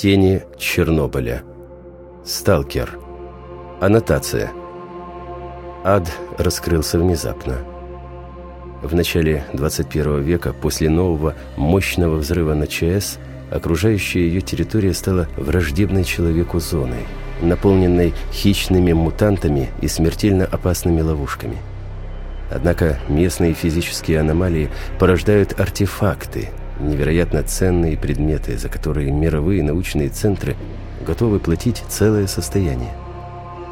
Тени Чернобыля. Сталкер. Аннотация. Ад раскрылся внезапно. В начале 21 века, после нового мощного взрыва на ЧАЭС, окружающая ее территория стала враждебной человеку зоной, наполненной хищными мутантами и смертельно опасными ловушками. Однако местные физические аномалии порождают артефакты, невероятно ценные предметы, за которые мировые научные центры готовы платить целое состояние.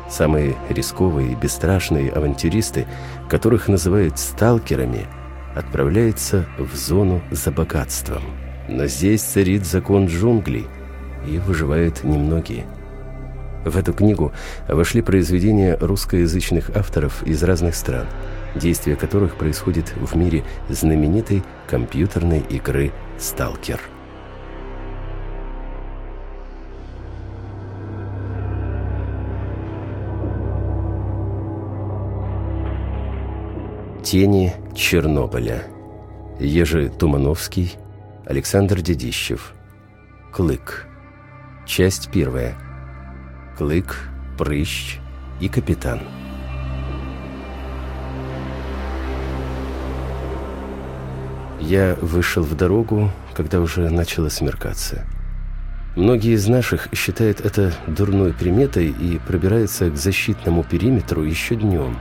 Самые рисковые и бесстрашные авантюристы, которых называют сталкерами, отправляются в зону за богатством. Но здесь царит закон джунглей, и выживают немногие. В эту книгу вошли произведения русскоязычных авторов из разных стран – действие которых происходит в мире знаменитой компьютерной игры «Сталкер». Тени Чернобыля. Ежи Тумановский, Александр Дедищев. Клык. Часть первая. Клык, прыщ и капитан. Я вышел в дорогу, когда уже начало смеркаться. Многие из наших считают это дурной приметой и пробираются к защитному периметру еще днем.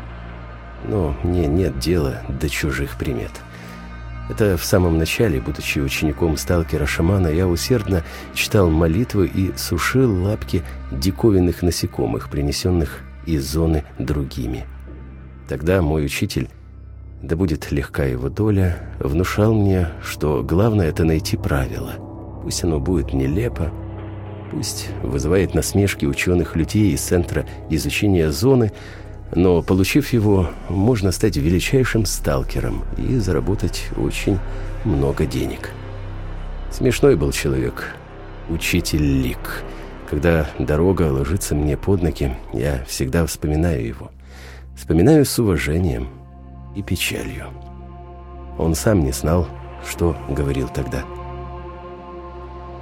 Но мне нет дела до чужих примет. Это в самом начале, будучи учеником сталкера-шамана, я усердно читал молитвы и сушил лапки диковинных насекомых, принесенных из зоны другими. Тогда мой учитель да будет легка его доля, внушал мне, что главное это найти правило. Пусть оно будет нелепо, пусть вызывает насмешки ученых людей из Центра изучения зоны, но, получив его, можно стать величайшим сталкером и заработать очень много денег. Смешной был человек, учитель Лик. Когда дорога ложится мне под ноги, я всегда вспоминаю его. Вспоминаю с уважением – и печалью. Он сам не знал, что говорил тогда.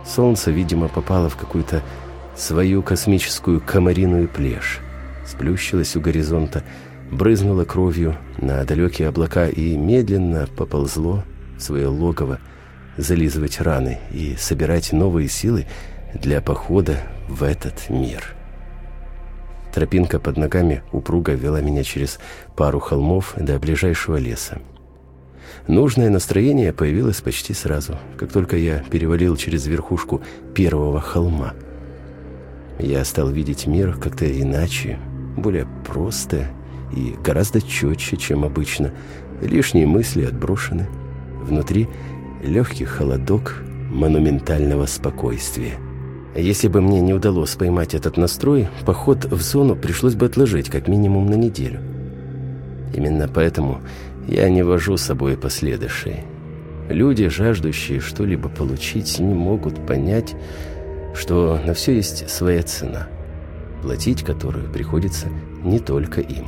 Солнце, видимо, попало в какую-то свою космическую комариную плешь, сплющилось у горизонта, брызнуло кровью на далекие облака и медленно поползло в свое логово зализывать раны и собирать новые силы для похода в этот мир». Тропинка под ногами упруго вела меня через пару холмов до ближайшего леса. Нужное настроение появилось почти сразу, как только я перевалил через верхушку первого холма. Я стал видеть мир как-то иначе, более просто и гораздо четче, чем обычно. Лишние мысли отброшены. Внутри легкий холодок монументального спокойствия. Если бы мне не удалось поймать этот настрой, поход в зону пришлось бы отложить как минимум на неделю. Именно поэтому я не вожу с собой последующие. Люди, жаждущие что-либо получить, не могут понять, что на все есть своя цена, платить которую приходится не только им.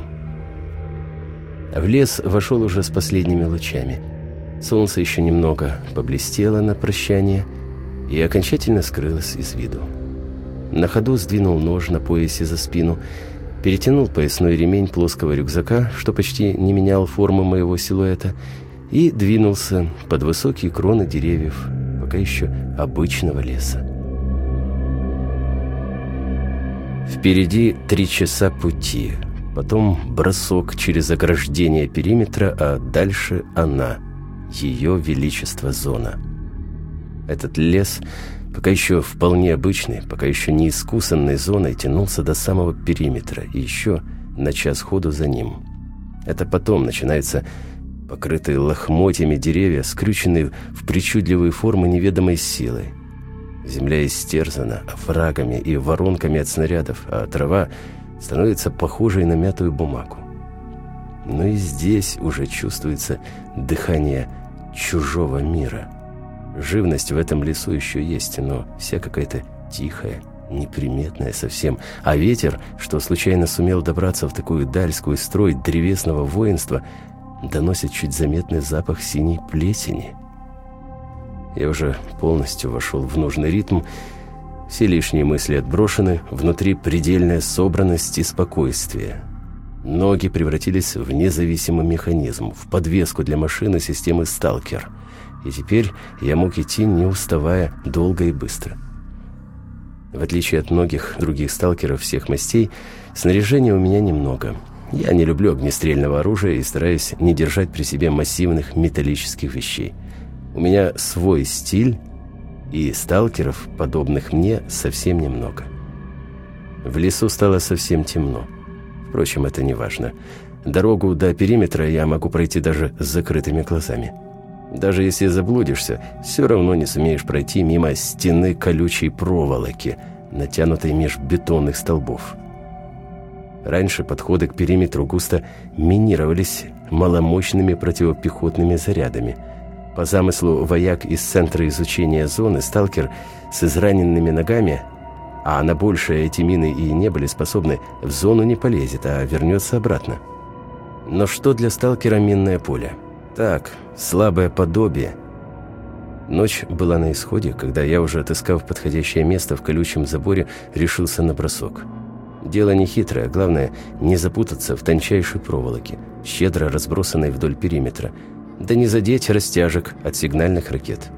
В лес вошел уже с последними лучами. Солнце еще немного поблестело на прощание – и окончательно скрылась из виду. На ходу сдвинул нож на поясе за спину, перетянул поясной ремень плоского рюкзака, что почти не менял формы моего силуэта, и двинулся под высокие кроны деревьев, пока еще обычного леса. Впереди три часа пути, потом бросок через ограждение периметра, а дальше она, ее величество зона – этот лес, пока еще вполне обычный, пока еще не искусанной зоной, тянулся до самого периметра и еще на час ходу за ним. Это потом начинается покрытые лохмотьями деревья, скрюченные в причудливые формы неведомой силы. Земля истерзана врагами и воронками от снарядов, а трава становится похожей на мятую бумагу. Но и здесь уже чувствуется дыхание чужого мира – Живность в этом лесу еще есть, но вся какая-то тихая, неприметная совсем. А ветер, что случайно сумел добраться в такую дальскую строй древесного воинства, доносит чуть заметный запах синей плесени. Я уже полностью вошел в нужный ритм Все лишние мысли отброшены, внутри предельная собранность и спокойствие. Ноги превратились в независимый механизм, в подвеску для машины системы «Сталкер». И теперь я мог идти, не уставая, долго и быстро. В отличие от многих других сталкеров всех мастей, снаряжения у меня немного. Я не люблю огнестрельного оружия и стараюсь не держать при себе массивных металлических вещей. У меня свой стиль, и сталкеров, подобных мне, совсем немного. В лесу стало совсем темно. Впрочем, это не важно. Дорогу до периметра я могу пройти даже с закрытыми глазами. Даже если заблудишься, все равно не сумеешь пройти мимо стены колючей проволоки, натянутой меж бетонных столбов. Раньше подходы к периметру густо минировались маломощными противопехотными зарядами. По замыслу вояк из Центра изучения зоны «Сталкер» с израненными ногами, а на большее эти мины и не были способны, в зону не полезет, а вернется обратно. Но что для «Сталкера» минное поле? Так, слабое подобие. Ночь была на исходе, когда я, уже отыскав подходящее место в колючем заборе, решился на бросок. Дело не хитрое, главное не запутаться в тончайшей проволоке, щедро разбросанной вдоль периметра, да не задеть растяжек от сигнальных ракет.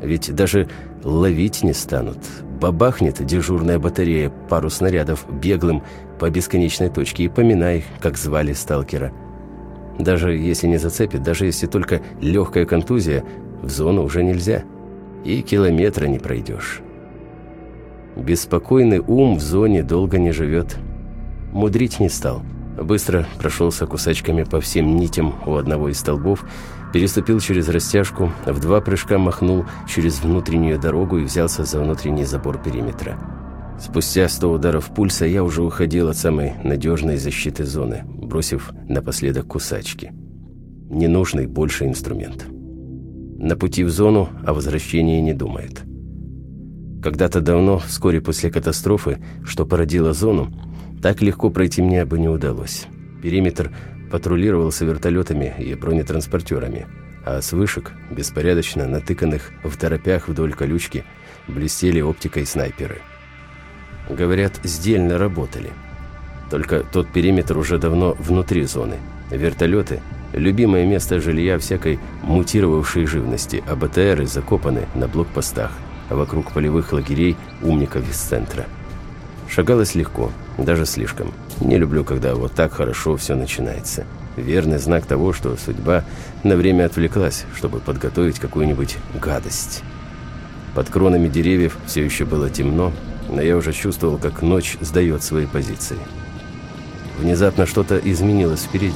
Ведь даже ловить не станут. Бабахнет дежурная батарея пару снарядов беглым по бесконечной точке и поминай, как звали сталкера – даже если не зацепит, даже если только легкая контузия, в зону уже нельзя. И километра не пройдешь. Беспокойный ум в зоне долго не живет. Мудрить не стал. Быстро прошелся кусачками по всем нитям у одного из столбов, переступил через растяжку, в два прыжка махнул через внутреннюю дорогу и взялся за внутренний забор периметра. Спустя сто ударов пульса я уже уходил от самой надежной защиты зоны, бросив напоследок кусачки. Ненужный больше инструмент. На пути в зону о возвращении не думает. Когда-то давно, вскоре после катастрофы, что породила зону, так легко пройти мне бы не удалось. Периметр патрулировался вертолетами и бронетранспортерами, а с вышек, беспорядочно натыканных в торопях вдоль колючки, блестели оптикой снайперы – Говорят, сдельно работали. Только тот периметр уже давно внутри зоны. Вертолеты – любимое место жилья всякой мутировавшей живности, а БТРы закопаны на блокпостах, а вокруг полевых лагерей умников из центра. Шагалось легко, даже слишком. Не люблю, когда вот так хорошо все начинается. Верный знак того, что судьба на время отвлеклась, чтобы подготовить какую-нибудь гадость. Под кронами деревьев все еще было темно, но я уже чувствовал, как ночь сдает свои позиции. Внезапно что-то изменилось впереди.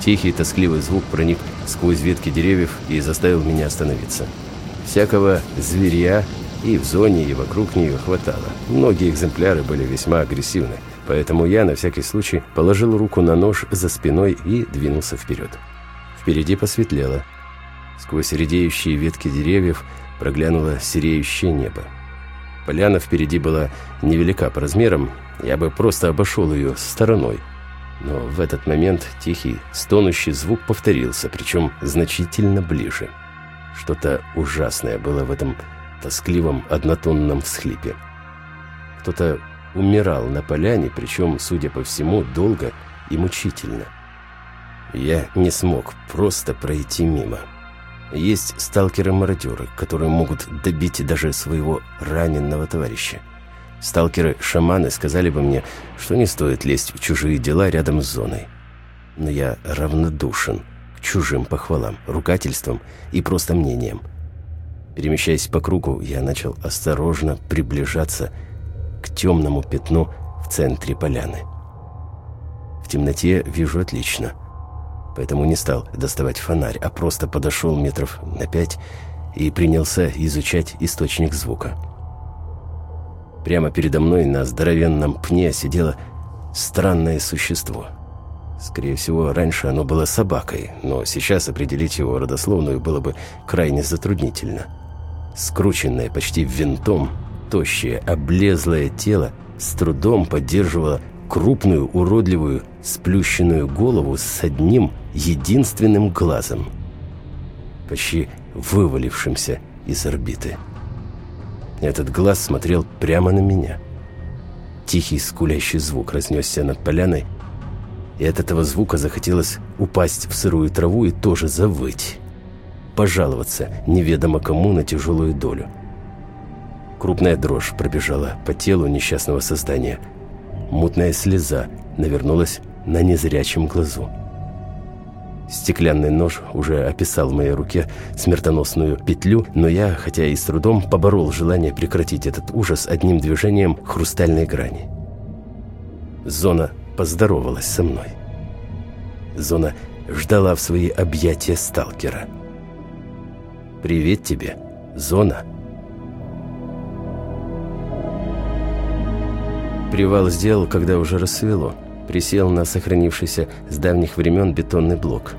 Тихий, тоскливый звук проник сквозь ветки деревьев и заставил меня остановиться. Всякого зверя и в зоне, и вокруг нее хватало. Многие экземпляры были весьма агрессивны, поэтому я на всякий случай положил руку на нож за спиной и двинулся вперед. Впереди посветлело. Сквозь редеющие ветки деревьев проглянуло сереющее небо. Поляна впереди была невелика по размерам, я бы просто обошел ее стороной. Но в этот момент тихий, стонущий звук повторился, причем значительно ближе. Что-то ужасное было в этом тоскливом однотонном всхлипе. Кто-то умирал на поляне, причем, судя по всему, долго и мучительно. Я не смог просто пройти мимо. Есть сталкеры-мародеры, которые могут добить даже своего раненного товарища. Сталкеры-шаманы сказали бы мне, что не стоит лезть в чужие дела рядом с зоной. Но я равнодушен к чужим похвалам, ругательствам и просто мнениям. Перемещаясь по кругу, я начал осторожно приближаться к темному пятну в центре поляны. В темноте вижу отлично – поэтому не стал доставать фонарь, а просто подошел метров на пять и принялся изучать источник звука. Прямо передо мной на здоровенном пне сидело странное существо. Скорее всего, раньше оно было собакой, но сейчас определить его родословную было бы крайне затруднительно. Скрученное почти винтом, тощее, облезлое тело с трудом поддерживало крупную, уродливую, сплющенную голову с одним единственным глазом, почти вывалившимся из орбиты. Этот глаз смотрел прямо на меня. Тихий скулящий звук разнесся над поляной, и от этого звука захотелось упасть в сырую траву и тоже завыть. Пожаловаться неведомо кому на тяжелую долю. Крупная дрожь пробежала по телу несчастного создания. Мутная слеза навернулась на незрячем глазу. Стеклянный нож уже описал в моей руке смертоносную петлю, но я, хотя и с трудом, поборол желание прекратить этот ужас одним движением хрустальной грани. Зона поздоровалась со мной. Зона ждала в свои объятия сталкера. «Привет тебе, Зона!» Привал сделал, когда уже рассвело. Присел на сохранившийся с давних времен бетонный блок.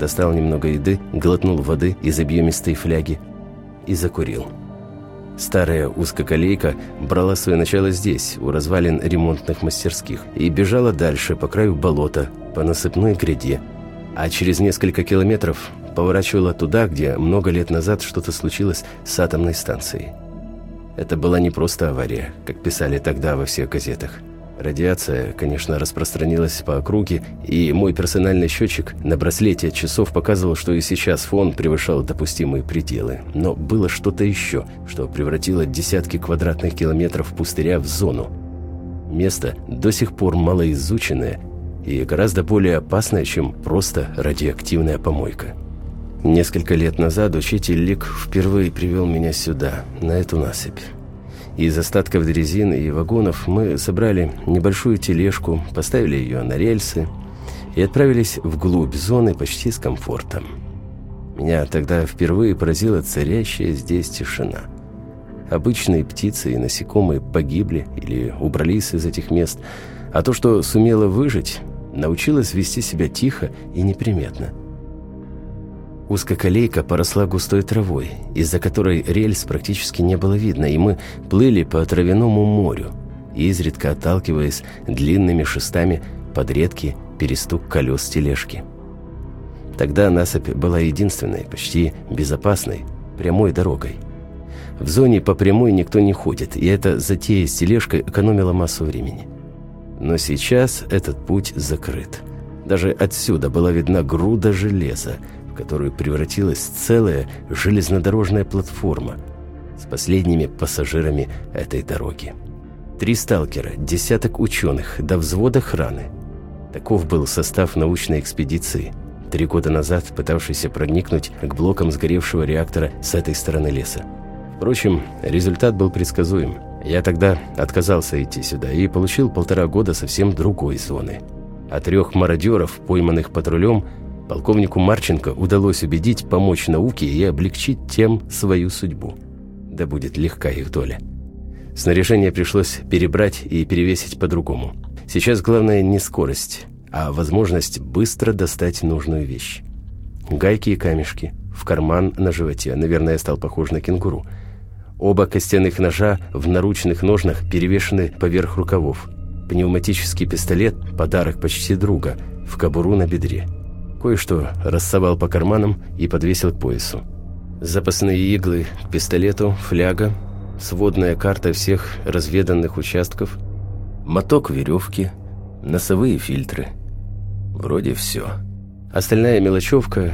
Достал немного еды, глотнул воды из объемистой фляги и закурил. Старая узкоколейка брала свое начало здесь, у развалин ремонтных мастерских, и бежала дальше, по краю болота, по насыпной гряде. А через несколько километров поворачивала туда, где много лет назад что-то случилось с атомной станцией. Это была не просто авария, как писали тогда во всех газетах. Радиация, конечно, распространилась по округе, и мой персональный счетчик на браслете часов показывал, что и сейчас фон превышал допустимые пределы. Но было что-то еще, что превратило десятки квадратных километров пустыря в зону. Место до сих пор малоизученное и гораздо более опасное, чем просто радиоактивная помойка. Несколько лет назад учитель Лик впервые привел меня сюда, на эту насыпь. Из остатков дрезин и вагонов мы собрали небольшую тележку, поставили ее на рельсы и отправились вглубь зоны почти с комфортом. Меня тогда впервые поразила царящая здесь тишина. Обычные птицы и насекомые погибли или убрались из этих мест, а то, что сумело выжить, научилось вести себя тихо и неприметно – Узкоколейка поросла густой травой, из-за которой рельс практически не было видно, и мы плыли по травяному морю, изредка отталкиваясь длинными шестами под редкий перестук колес тележки. Тогда насыпь была единственной, почти безопасной, прямой дорогой. В зоне по прямой никто не ходит, и эта затея с тележкой экономила массу времени. Но сейчас этот путь закрыт. Даже отсюда была видна груда железа, которую превратилась целая железнодорожная платформа с последними пассажирами этой дороги. Три сталкера, десяток ученых, до взвода охраны. Таков был состав научной экспедиции, три года назад пытавшийся проникнуть к блокам сгоревшего реактора с этой стороны леса. Впрочем, результат был предсказуем. Я тогда отказался идти сюда и получил полтора года совсем другой зоны. А трех мародеров, пойманных патрулем, Полковнику Марченко удалось убедить помочь науке и облегчить тем свою судьбу. Да будет легка их доля. Снаряжение пришлось перебрать и перевесить по-другому. Сейчас главное не скорость, а возможность быстро достать нужную вещь. Гайки и камешки, в карман на животе, наверное, стал похож на кенгуру. Оба костяных ножа в наручных ножнах перевешены поверх рукавов. Пневматический пистолет – подарок почти друга, в кобуру на бедре. Кое-что рассовал по карманам и подвесил к поясу. Запасные иглы к пистолету, фляга, сводная карта всех разведанных участков, моток веревки, носовые фильтры. Вроде все. Остальная мелочевка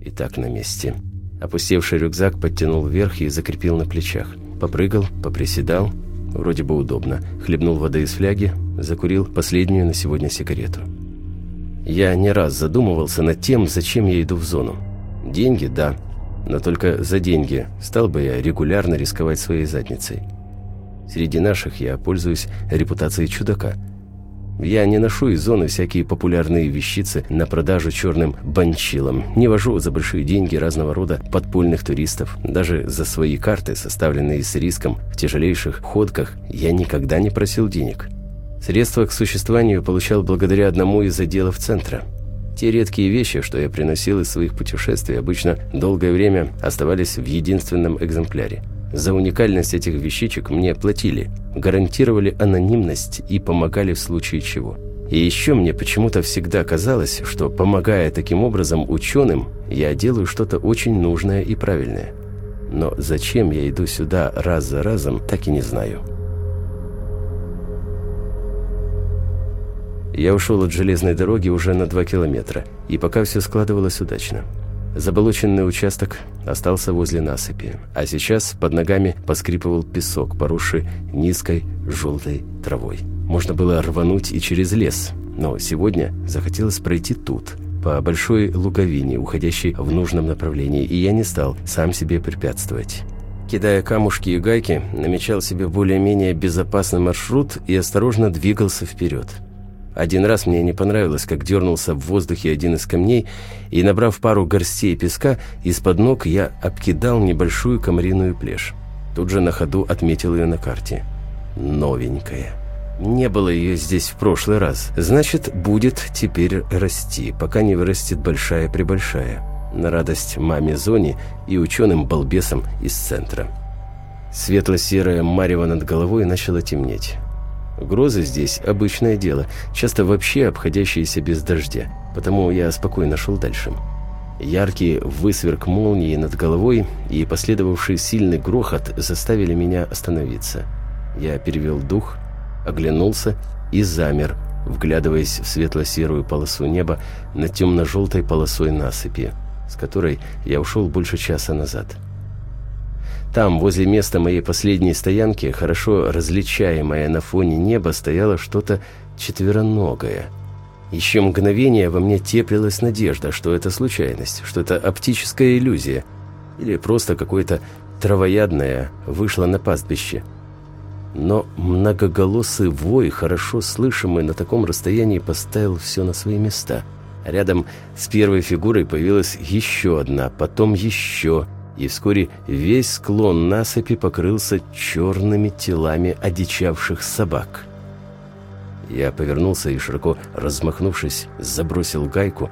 и так на месте. Опустевший рюкзак подтянул вверх и закрепил на плечах. Попрыгал, поприседал. Вроде бы удобно. Хлебнул воды из фляги, закурил последнюю на сегодня сигарету. Я не раз задумывался над тем, зачем я иду в зону. Деньги – да, но только за деньги стал бы я регулярно рисковать своей задницей. Среди наших я пользуюсь репутацией чудака. Я не ношу из зоны всякие популярные вещицы на продажу черным банчилам, не вожу за большие деньги разного рода подпольных туристов. Даже за свои карты, составленные с риском в тяжелейших ходках, я никогда не просил денег. Средства к существованию получал благодаря одному из отделов центра. Те редкие вещи, что я приносил из своих путешествий, обычно долгое время оставались в единственном экземпляре. За уникальность этих вещичек мне платили, гарантировали анонимность и помогали в случае чего. И еще мне почему-то всегда казалось, что, помогая таким образом ученым, я делаю что-то очень нужное и правильное. Но зачем я иду сюда раз за разом, так и не знаю. Я ушел от железной дороги уже на два километра, и пока все складывалось удачно. Заболоченный участок остался возле насыпи, а сейчас под ногами поскрипывал песок, поросший низкой желтой травой. Можно было рвануть и через лес, но сегодня захотелось пройти тут, по большой луговине, уходящей в нужном направлении, и я не стал сам себе препятствовать. Кидая камушки и гайки, намечал себе более-менее безопасный маршрут и осторожно двигался вперед. Один раз мне не понравилось, как дернулся в воздухе один из камней, и, набрав пару горстей песка, из-под ног я обкидал небольшую комариную плешь. Тут же на ходу отметил ее на карте. Новенькая. Не было ее здесь в прошлый раз. Значит, будет теперь расти, пока не вырастет большая-пребольшая. На радость маме Зоне и ученым-балбесам из центра. Светло-серое марево над головой начало темнеть. Грозы здесь – обычное дело, часто вообще обходящиеся без дождя, потому я спокойно шел дальше. Яркий высверк молнии над головой и последовавший сильный грохот заставили меня остановиться. Я перевел дух, оглянулся и замер, вглядываясь в светло-серую полосу неба на темно-желтой полосой насыпи, с которой я ушел больше часа назад. Там, возле места моей последней стоянки, хорошо различаемое на фоне неба, стояло что-то четвероногое. Еще мгновение во мне теплилась надежда, что это случайность, что это оптическая иллюзия, или просто какое-то травоядное вышло на пастбище. Но многоголосый вой, хорошо слышимый на таком расстоянии, поставил все на свои места. Рядом с первой фигурой появилась еще одна, потом еще и вскоре весь склон насыпи покрылся черными телами одичавших собак. Я повернулся и, широко размахнувшись, забросил гайку,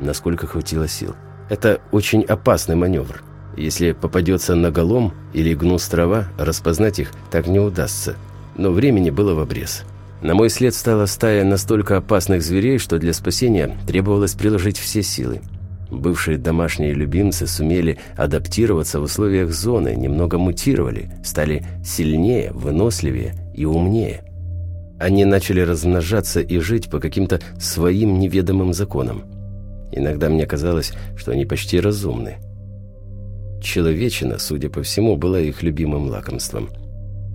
насколько хватило сил. Это очень опасный маневр. Если попадется на голом или гнус трава, распознать их так не удастся. Но времени было в обрез. На мой след стала стая настолько опасных зверей, что для спасения требовалось приложить все силы. Бывшие домашние любимцы сумели адаптироваться в условиях зоны, немного мутировали, стали сильнее, выносливее и умнее. Они начали размножаться и жить по каким-то своим неведомым законам. Иногда мне казалось, что они почти разумны. Человечина, судя по всему, была их любимым лакомством.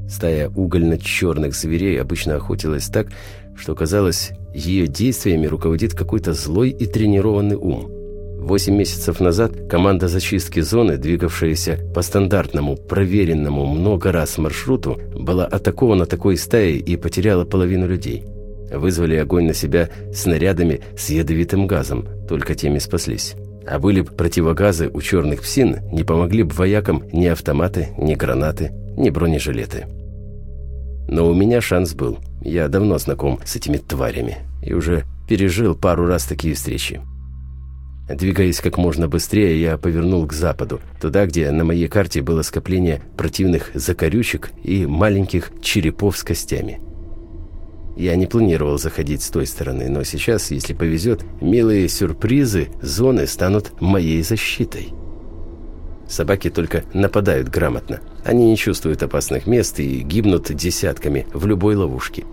Стая угольно-черных зверей обычно охотилась так, что казалось, ее действиями руководит какой-то злой и тренированный ум – Восемь месяцев назад команда зачистки зоны, двигавшаяся по стандартному, проверенному много раз маршруту, была атакована такой стаей и потеряла половину людей. Вызвали огонь на себя снарядами с ядовитым газом, только теми спаслись. А были бы противогазы у черных псин, не помогли бы воякам ни автоматы, ни гранаты, ни бронежилеты. Но у меня шанс был. Я давно знаком с этими тварями и уже пережил пару раз такие встречи. Двигаясь как можно быстрее, я повернул к западу, туда, где на моей карте было скопление противных закорючек и маленьких черепов с костями. Я не планировал заходить с той стороны, но сейчас, если повезет, милые сюрпризы зоны станут моей защитой. Собаки только нападают грамотно. Они не чувствуют опасных мест и гибнут десятками в любой ловушке.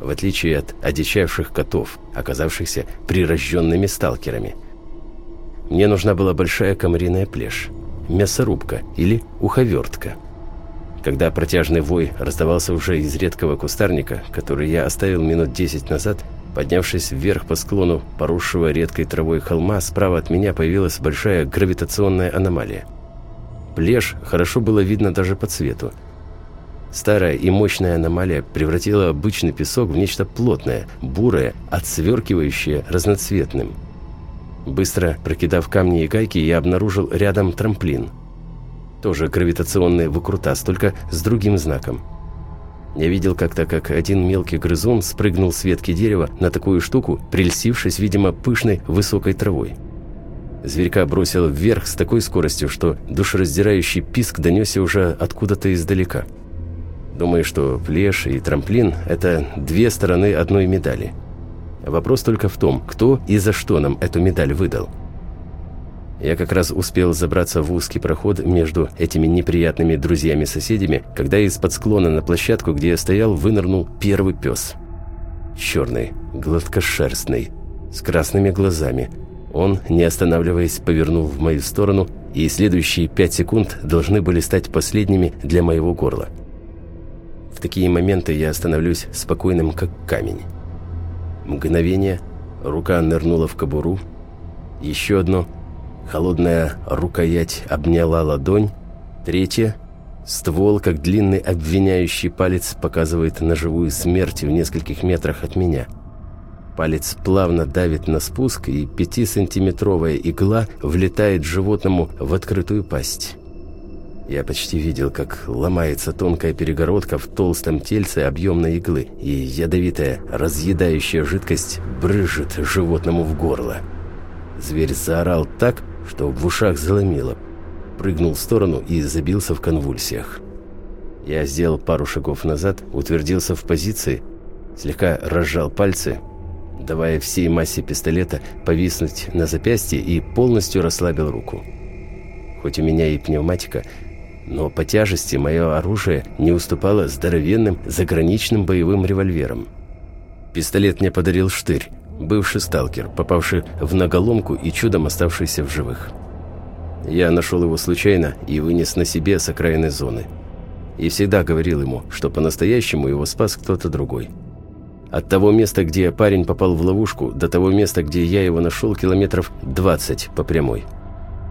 В отличие от одичавших котов, оказавшихся прирожденными сталкерами – мне нужна была большая комариная плешь, мясорубка или уховертка. Когда протяжный вой раздавался уже из редкого кустарника, который я оставил минут десять назад, поднявшись вверх по склону поросшего редкой травой холма, справа от меня появилась большая гравитационная аномалия. Плешь хорошо было видно даже по цвету. Старая и мощная аномалия превратила обычный песок в нечто плотное, бурое, отсверкивающее разноцветным – Быстро прокидав камни и гайки, я обнаружил рядом трамплин. Тоже гравитационный выкрутас, только с другим знаком. Я видел как-то, как один мелкий грызун спрыгнул с ветки дерева на такую штуку, прельсившись, видимо, пышной высокой травой. Зверька бросил вверх с такой скоростью, что душераздирающий писк донесся уже откуда-то издалека. Думаю, что плешь и трамплин – это две стороны одной медали – Вопрос только в том, кто и за что нам эту медаль выдал. Я как раз успел забраться в узкий проход между этими неприятными друзьями-соседями, когда из-под склона на площадку, где я стоял, вынырнул первый пес. Черный, гладкошерстный, с красными глазами. Он, не останавливаясь, повернул в мою сторону, и следующие пять секунд должны были стать последними для моего горла. В такие моменты я становлюсь спокойным, как камень. Мгновение, рука нырнула в кобуру, еще одно – Холодная рукоять обняла ладонь. Третья. Ствол, как длинный обвиняющий палец, показывает на живую смерть в нескольких метрах от меня. Палец плавно давит на спуск, и пятисантиметровая игла влетает животному в открытую пасть. Я почти видел, как ломается тонкая перегородка в толстом тельце объемной иглы, и ядовитая, разъедающая жидкость брыжет животному в горло. Зверь заорал так, что в ушах заломило. Прыгнул в сторону и забился в конвульсиях. Я сделал пару шагов назад, утвердился в позиции, слегка разжал пальцы, давая всей массе пистолета повиснуть на запястье и полностью расслабил руку. Хоть у меня и пневматика, но по тяжести мое оружие не уступало здоровенным заграничным боевым револьверам. Пистолет мне подарил штырь, бывший сталкер, попавший в наголомку и чудом оставшийся в живых. Я нашел его случайно и вынес на себе с окраины зоны. И всегда говорил ему, что по-настоящему его спас кто-то другой. От того места, где парень попал в ловушку, до того места, где я его нашел, километров 20 по прямой.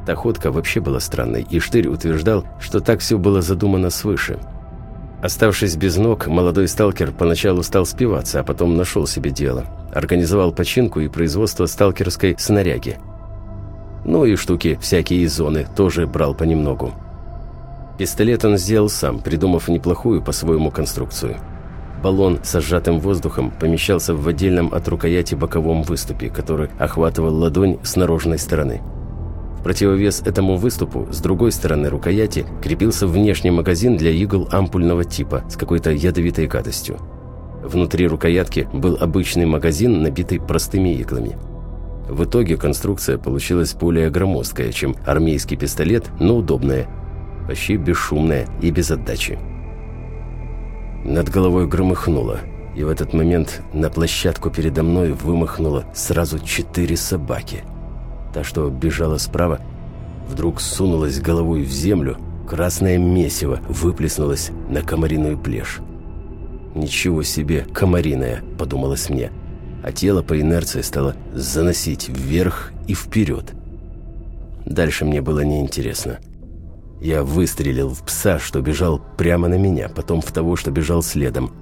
Та ходка вообще была странной, и Штырь утверждал, что так все было задумано свыше – Оставшись без ног, молодой сталкер поначалу стал спиваться, а потом нашел себе дело. Организовал починку и производство сталкерской снаряги. Ну и штуки всякие из зоны тоже брал понемногу. Пистолет он сделал сам, придумав неплохую по-своему конструкцию. Баллон с сжатым воздухом помещался в отдельном от рукояти боковом выступе, который охватывал ладонь с наружной стороны. В противовес этому выступу с другой стороны рукояти крепился внешний магазин для игл ампульного типа с какой-то ядовитой гадостью. Внутри рукоятки был обычный магазин, набитый простыми иглами. В итоге конструкция получилась более громоздкая, чем армейский пистолет, но удобная, почти бесшумная и без отдачи. Над головой громыхнуло, и в этот момент на площадку передо мной вымахнуло сразу четыре собаки – Та, что бежала справа, вдруг сунулась головой в землю, красное месиво выплеснулось на комариную плешь. «Ничего себе, комариная!» – подумалось мне, а тело по инерции стало заносить вверх и вперед. Дальше мне было неинтересно. Я выстрелил в пса, что бежал прямо на меня, потом в того, что бежал следом –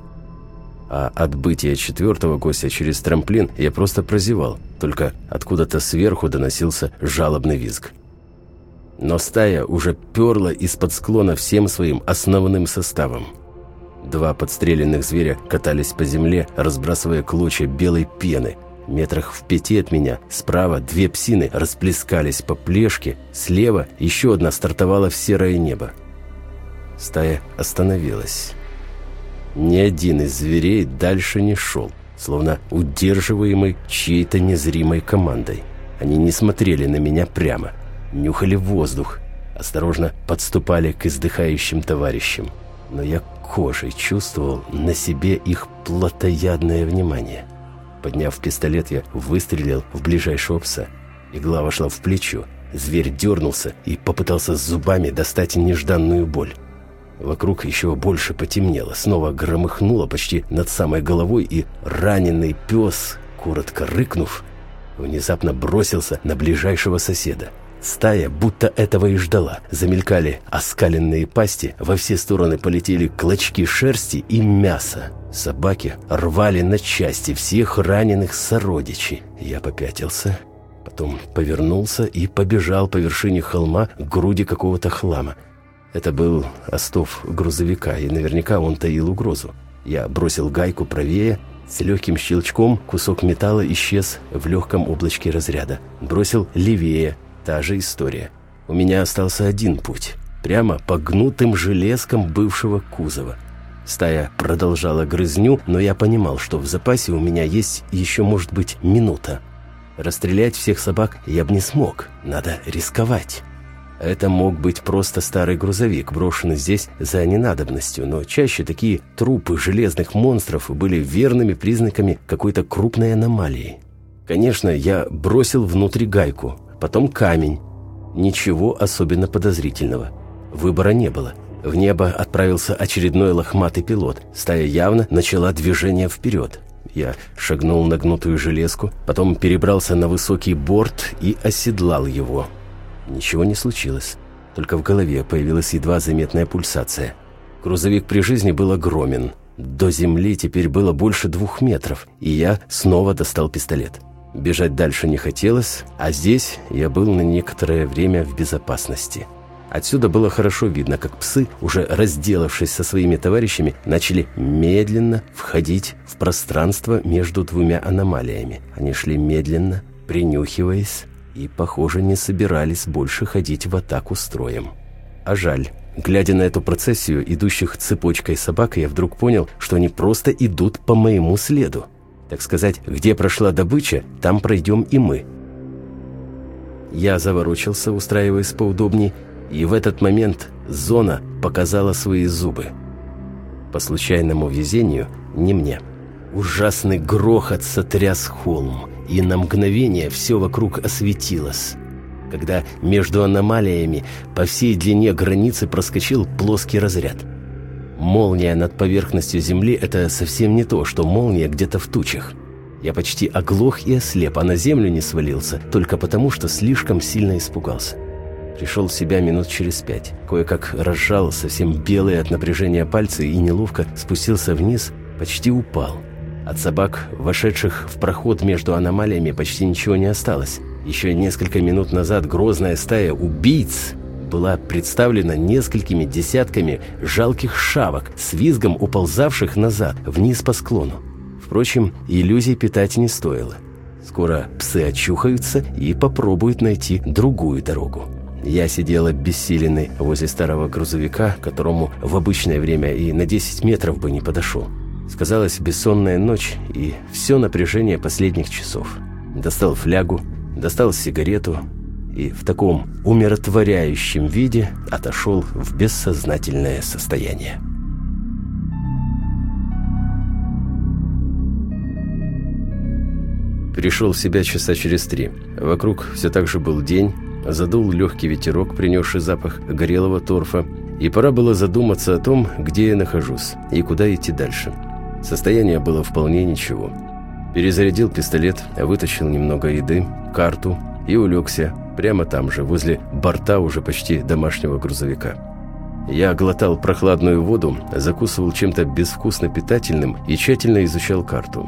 а отбытие четвертого гостя через трамплин я просто прозевал, только откуда-то сверху доносился жалобный визг. Но стая уже перла из-под склона всем своим основным составом. Два подстреленных зверя катались по земле, разбрасывая клочья белой пены. Метрах в пяти от меня справа две псины расплескались по плешке, слева еще одна стартовала в серое небо. Стая остановилась. Ни один из зверей дальше не шел, словно удерживаемый чьей-то незримой командой. Они не смотрели на меня прямо, нюхали воздух, осторожно подступали к издыхающим товарищам. Но я кожей чувствовал на себе их плотоядное внимание. Подняв пистолет, я выстрелил в ближайшего пса. Игла вошла в плечо. Зверь дернулся и попытался зубами достать нежданную боль. Вокруг еще больше потемнело, снова громыхнуло почти над самой головой, и раненый пес, коротко рыкнув, внезапно бросился на ближайшего соседа. Стая будто этого и ждала. Замелькали оскаленные пасти, во все стороны полетели клочки шерсти и мяса. Собаки рвали на части всех раненых сородичей. Я попятился, потом повернулся и побежал по вершине холма к груди какого-то хлама. Это был остов грузовика, и наверняка он таил угрозу. Я бросил гайку правее, с легким щелчком кусок металла исчез в легком облачке разряда. Бросил левее, та же история. У меня остался один путь, прямо по гнутым железкам бывшего кузова. Стая продолжала грызню, но я понимал, что в запасе у меня есть еще, может быть, минута. Расстрелять всех собак я бы не смог, надо рисковать. Это мог быть просто старый грузовик, брошенный здесь за ненадобностью, но чаще такие трупы железных монстров были верными признаками какой-то крупной аномалии. Конечно, я бросил внутрь гайку, потом камень. Ничего особенно подозрительного. Выбора не было. В небо отправился очередной лохматый пилот. Стая явно начала движение вперед. Я шагнул на гнутую железку, потом перебрался на высокий борт и оседлал его. Ничего не случилось. Только в голове появилась едва заметная пульсация. Грузовик при жизни был огромен. До земли теперь было больше двух метров, и я снова достал пистолет. Бежать дальше не хотелось, а здесь я был на некоторое время в безопасности. Отсюда было хорошо видно, как псы, уже разделавшись со своими товарищами, начали медленно входить в пространство между двумя аномалиями. Они шли медленно, принюхиваясь, и, похоже, не собирались больше ходить в атаку строем. А жаль. Глядя на эту процессию идущих цепочкой собак, я вдруг понял, что они просто идут по моему следу. Так сказать, где прошла добыча, там пройдем и мы. Я заворочился, устраиваясь поудобнее, и в этот момент зона показала свои зубы. По случайному везению, не мне. Ужасный грохот сотряс холм – и на мгновение все вокруг осветилось. Когда между аномалиями по всей длине границы проскочил плоский разряд. Молния над поверхностью Земли – это совсем не то, что молния где-то в тучах. Я почти оглох и ослеп, а на землю не свалился, только потому, что слишком сильно испугался. Пришел в себя минут через пять. Кое-как разжал совсем белые от напряжения пальцы и неловко спустился вниз, почти упал. От собак, вошедших в проход между аномалиями, почти ничего не осталось. Еще несколько минут назад грозная стая убийц была представлена несколькими десятками жалких шавок с визгом уползавших назад, вниз по склону. Впрочем, иллюзий питать не стоило. Скоро псы очухаются и попробуют найти другую дорогу. Я сидел обессиленный возле старого грузовика, которому в обычное время и на 10 метров бы не подошел. Сказалась бессонная ночь и все напряжение последних часов. Достал флягу, достал сигарету и в таком умиротворяющем виде отошел в бессознательное состояние. Пришел в себя часа через три. Вокруг все так же был день, задул легкий ветерок, принесший запах горелого торфа, и пора было задуматься о том, где я нахожусь и куда идти дальше. Состояние было вполне ничего. Перезарядил пистолет, вытащил немного еды, карту и улегся прямо там же, возле борта уже почти домашнего грузовика. Я глотал прохладную воду, закусывал чем-то безвкусно питательным и тщательно изучал карту.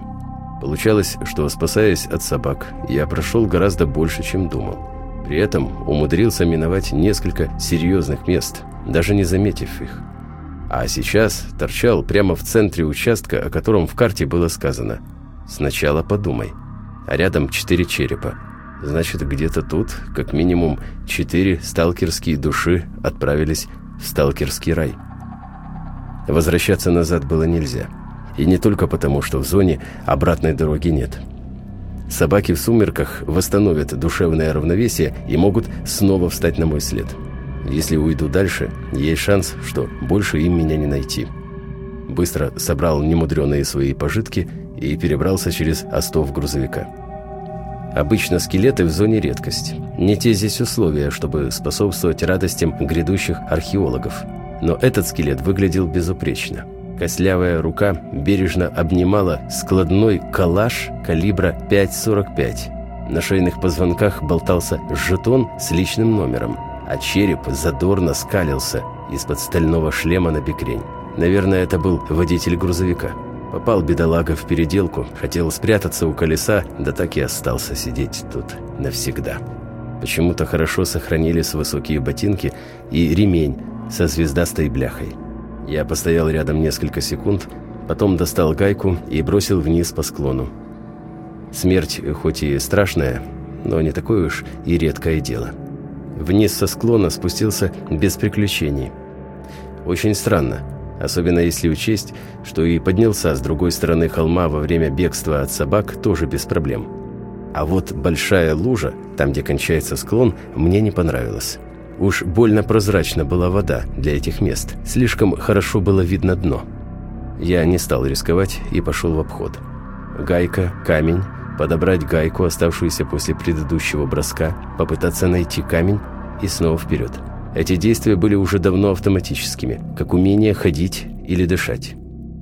Получалось, что, спасаясь от собак, я прошел гораздо больше, чем думал. При этом умудрился миновать несколько серьезных мест, даже не заметив их. А сейчас торчал прямо в центре участка, о котором в карте было сказано. Сначала подумай. А рядом четыре черепа. Значит, где-то тут, как минимум, четыре сталкерские души отправились в сталкерский рай. Возвращаться назад было нельзя. И не только потому, что в зоне обратной дороги нет. Собаки в сумерках восстановят душевное равновесие и могут снова встать на мой след. Если уйду дальше, есть шанс, что больше им меня не найти. Быстро собрал немудреные свои пожитки и перебрался через остов грузовика. Обычно скелеты в зоне редкость. Не те здесь условия, чтобы способствовать радостям грядущих археологов. Но этот скелет выглядел безупречно. Кослявая рука бережно обнимала складной калаш калибра 5,45. На шейных позвонках болтался жетон с личным номером – а череп задорно скалился из-под стального шлема на бекрень. Наверное, это был водитель грузовика. Попал бедолага в переделку, хотел спрятаться у колеса, да так и остался сидеть тут навсегда. Почему-то хорошо сохранились высокие ботинки и ремень со звездастой бляхой. Я постоял рядом несколько секунд, потом достал гайку и бросил вниз по склону. Смерть хоть и страшная, но не такое уж и редкое дело. Вниз со склона спустился без приключений. Очень странно, особенно если учесть, что и поднялся с другой стороны холма во время бегства от собак тоже без проблем. А вот большая лужа, там, где кончается склон, мне не понравилась. Уж больно прозрачна была вода для этих мест. Слишком хорошо было видно дно. Я не стал рисковать и пошел в обход. Гайка, камень, подобрать гайку, оставшуюся после предыдущего броска, попытаться найти камень и снова вперед. Эти действия были уже давно автоматическими, как умение ходить или дышать.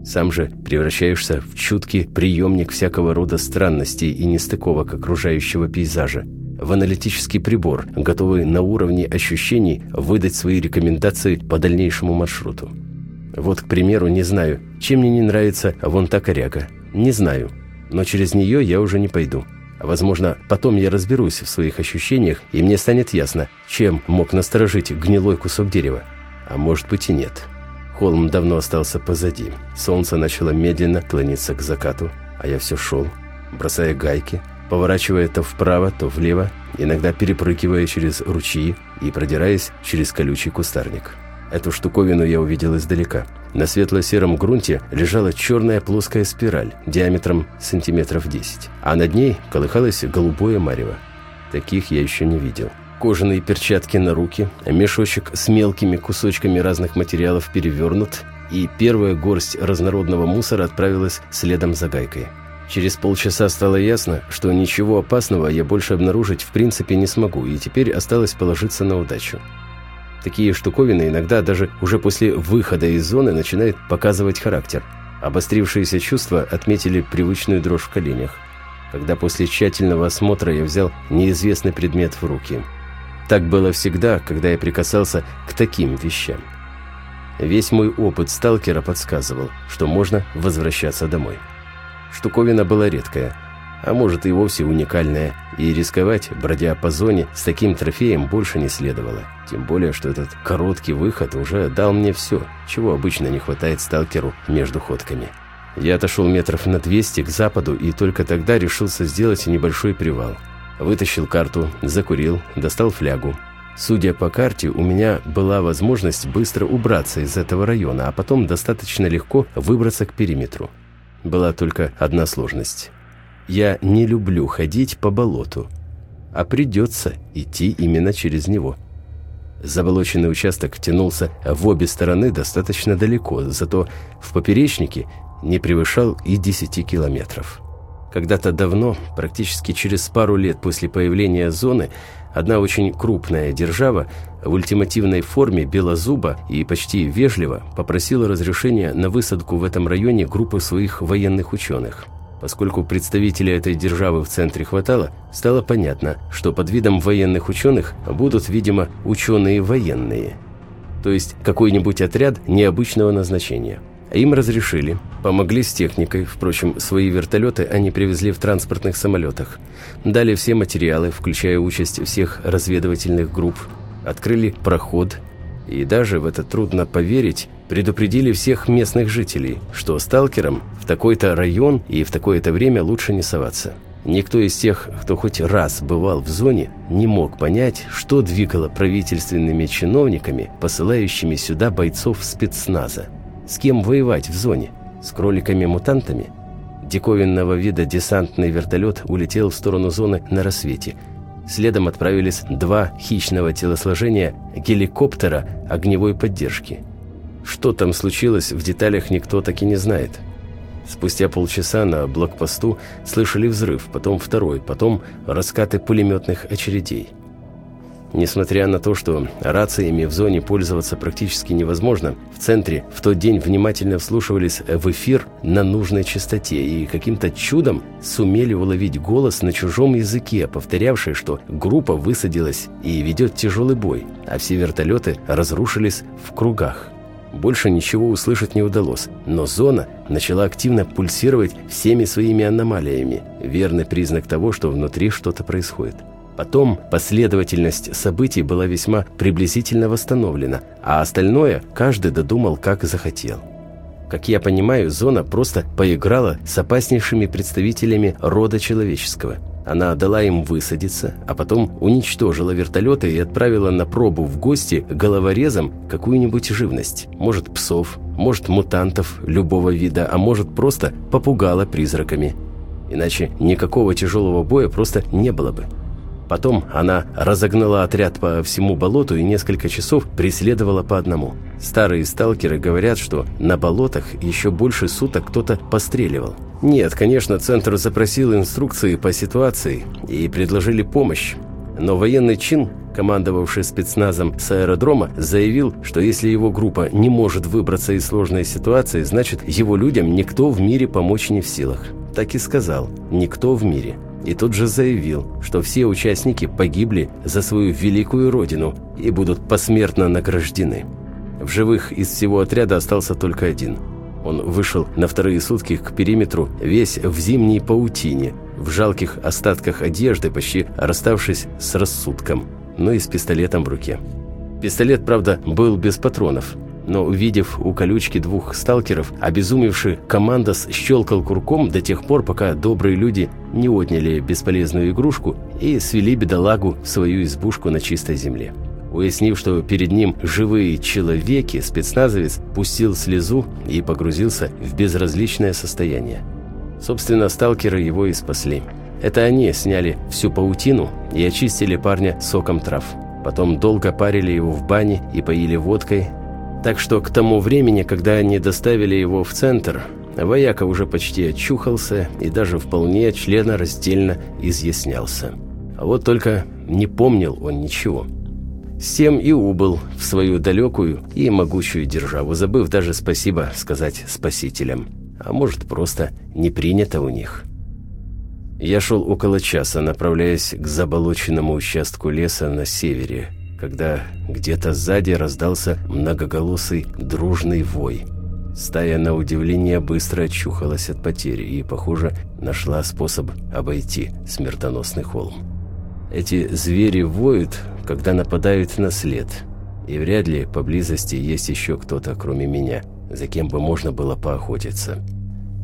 Сам же превращаешься в чуткий приемник всякого рода странностей и нестыковок окружающего пейзажа, в аналитический прибор, готовый на уровне ощущений выдать свои рекомендации по дальнейшему маршруту. Вот, к примеру, не знаю, чем мне не нравится вон та коряга. Не знаю, но через нее я уже не пойду. Возможно, потом я разберусь в своих ощущениях, и мне станет ясно, чем мог насторожить гнилой кусок дерева. А может быть и нет. Холм давно остался позади. Солнце начало медленно клониться к закату, а я все шел, бросая гайки, поворачивая то вправо, то влево, иногда перепрыгивая через ручьи и продираясь через колючий кустарник. Эту штуковину я увидел издалека. На светло-сером грунте лежала черная плоская спираль диаметром сантиметров 10, а над ней колыхалось голубое марево. Таких я еще не видел. Кожаные перчатки на руки, мешочек с мелкими кусочками разных материалов перевернут, и первая горсть разнородного мусора отправилась следом за гайкой. Через полчаса стало ясно, что ничего опасного я больше обнаружить в принципе не смогу, и теперь осталось положиться на удачу. Такие штуковины иногда даже уже после выхода из зоны начинают показывать характер. Обострившиеся чувства отметили привычную дрожь в коленях, когда после тщательного осмотра я взял неизвестный предмет в руки. Так было всегда, когда я прикасался к таким вещам. Весь мой опыт сталкера подсказывал, что можно возвращаться домой. Штуковина была редкая – а может и вовсе уникальная, и рисковать, бродя по зоне, с таким трофеем больше не следовало. Тем более, что этот короткий выход уже дал мне все, чего обычно не хватает сталкеру между ходками. Я отошел метров на 200 к западу и только тогда решился сделать небольшой привал. Вытащил карту, закурил, достал флягу. Судя по карте, у меня была возможность быстро убраться из этого района, а потом достаточно легко выбраться к периметру. Была только одна сложность. Я не люблю ходить по болоту, а придется идти именно через него. Заболоченный участок тянулся в обе стороны достаточно далеко, зато в поперечнике не превышал и 10 километров. Когда-то давно, практически через пару лет после появления зоны, одна очень крупная держава в ультимативной форме белозуба и почти вежливо попросила разрешения на высадку в этом районе группы своих военных ученых – Поскольку представителей этой державы в центре хватало, стало понятно, что под видом военных ученых будут, видимо, ученые-военные. То есть какой-нибудь отряд необычного назначения. Им разрешили, помогли с техникой, впрочем, свои вертолеты они привезли в транспортных самолетах. Дали все материалы, включая участь всех разведывательных групп, открыли проход и даже, в это трудно поверить, предупредили всех местных жителей, что сталкерам в такой-то район и в такое-то время лучше не соваться. Никто из тех, кто хоть раз бывал в зоне, не мог понять, что двигало правительственными чиновниками, посылающими сюда бойцов спецназа. С кем воевать в зоне? С кроликами-мутантами? Диковинного вида десантный вертолет улетел в сторону зоны на рассвете. Следом отправились два хищного телосложения геликоптера огневой поддержки – что там случилось, в деталях никто так и не знает. Спустя полчаса на блокпосту слышали взрыв, потом второй, потом раскаты пулеметных очередей. Несмотря на то, что рациями в зоне пользоваться практически невозможно, в центре в тот день внимательно вслушивались в эфир на нужной частоте и каким-то чудом сумели уловить голос на чужом языке, повторявший, что группа высадилась и ведет тяжелый бой, а все вертолеты разрушились в кругах. Больше ничего услышать не удалось, но зона начала активно пульсировать всеми своими аномалиями, верный признак того, что внутри что-то происходит. Потом последовательность событий была весьма приблизительно восстановлена, а остальное каждый додумал, как захотел. Как я понимаю, зона просто поиграла с опаснейшими представителями рода человеческого – она дала им высадиться, а потом уничтожила вертолеты и отправила на пробу в гости головорезам какую-нибудь живность. Может, псов, может, мутантов любого вида, а может, просто попугала призраками. Иначе никакого тяжелого боя просто не было бы. Потом она разогнала отряд по всему болоту и несколько часов преследовала по одному. Старые сталкеры говорят, что на болотах еще больше суток кто-то постреливал. Нет, конечно, Центр запросил инструкции по ситуации и предложили помощь. Но военный чин, командовавший спецназом с аэродрома, заявил, что если его группа не может выбраться из сложной ситуации, значит, его людям никто в мире помочь не в силах. Так и сказал «никто в мире» и тут же заявил, что все участники погибли за свою великую родину и будут посмертно награждены. В живых из всего отряда остался только один. Он вышел на вторые сутки к периметру весь в зимней паутине, в жалких остатках одежды, почти расставшись с рассудком, но и с пистолетом в руке. Пистолет, правда, был без патронов – но увидев у колючки двух сталкеров, обезумевший командос щелкал курком до тех пор, пока добрые люди не отняли бесполезную игрушку и свели бедолагу в свою избушку на чистой земле. Уяснив, что перед ним живые человеки, спецназовец пустил слезу и погрузился в безразличное состояние. Собственно, сталкеры его и спасли. Это они сняли всю паутину и очистили парня соком трав. Потом долго парили его в бане и поили водкой, так что к тому времени, когда они доставили его в центр, вояка уже почти очухался и даже вполне членораздельно изъяснялся. А вот только не помнил он ничего. С и убыл в свою далекую и могучую державу, забыв даже спасибо сказать спасителям. А может, просто не принято у них. Я шел около часа, направляясь к заболоченному участку леса на севере, когда где-то сзади раздался многоголосый дружный вой. Стая на удивление быстро очухалась от потери и, похоже, нашла способ обойти смертоносный холм. Эти звери воют, когда нападают на след, и вряд ли поблизости есть еще кто-то, кроме меня, за кем бы можно было поохотиться.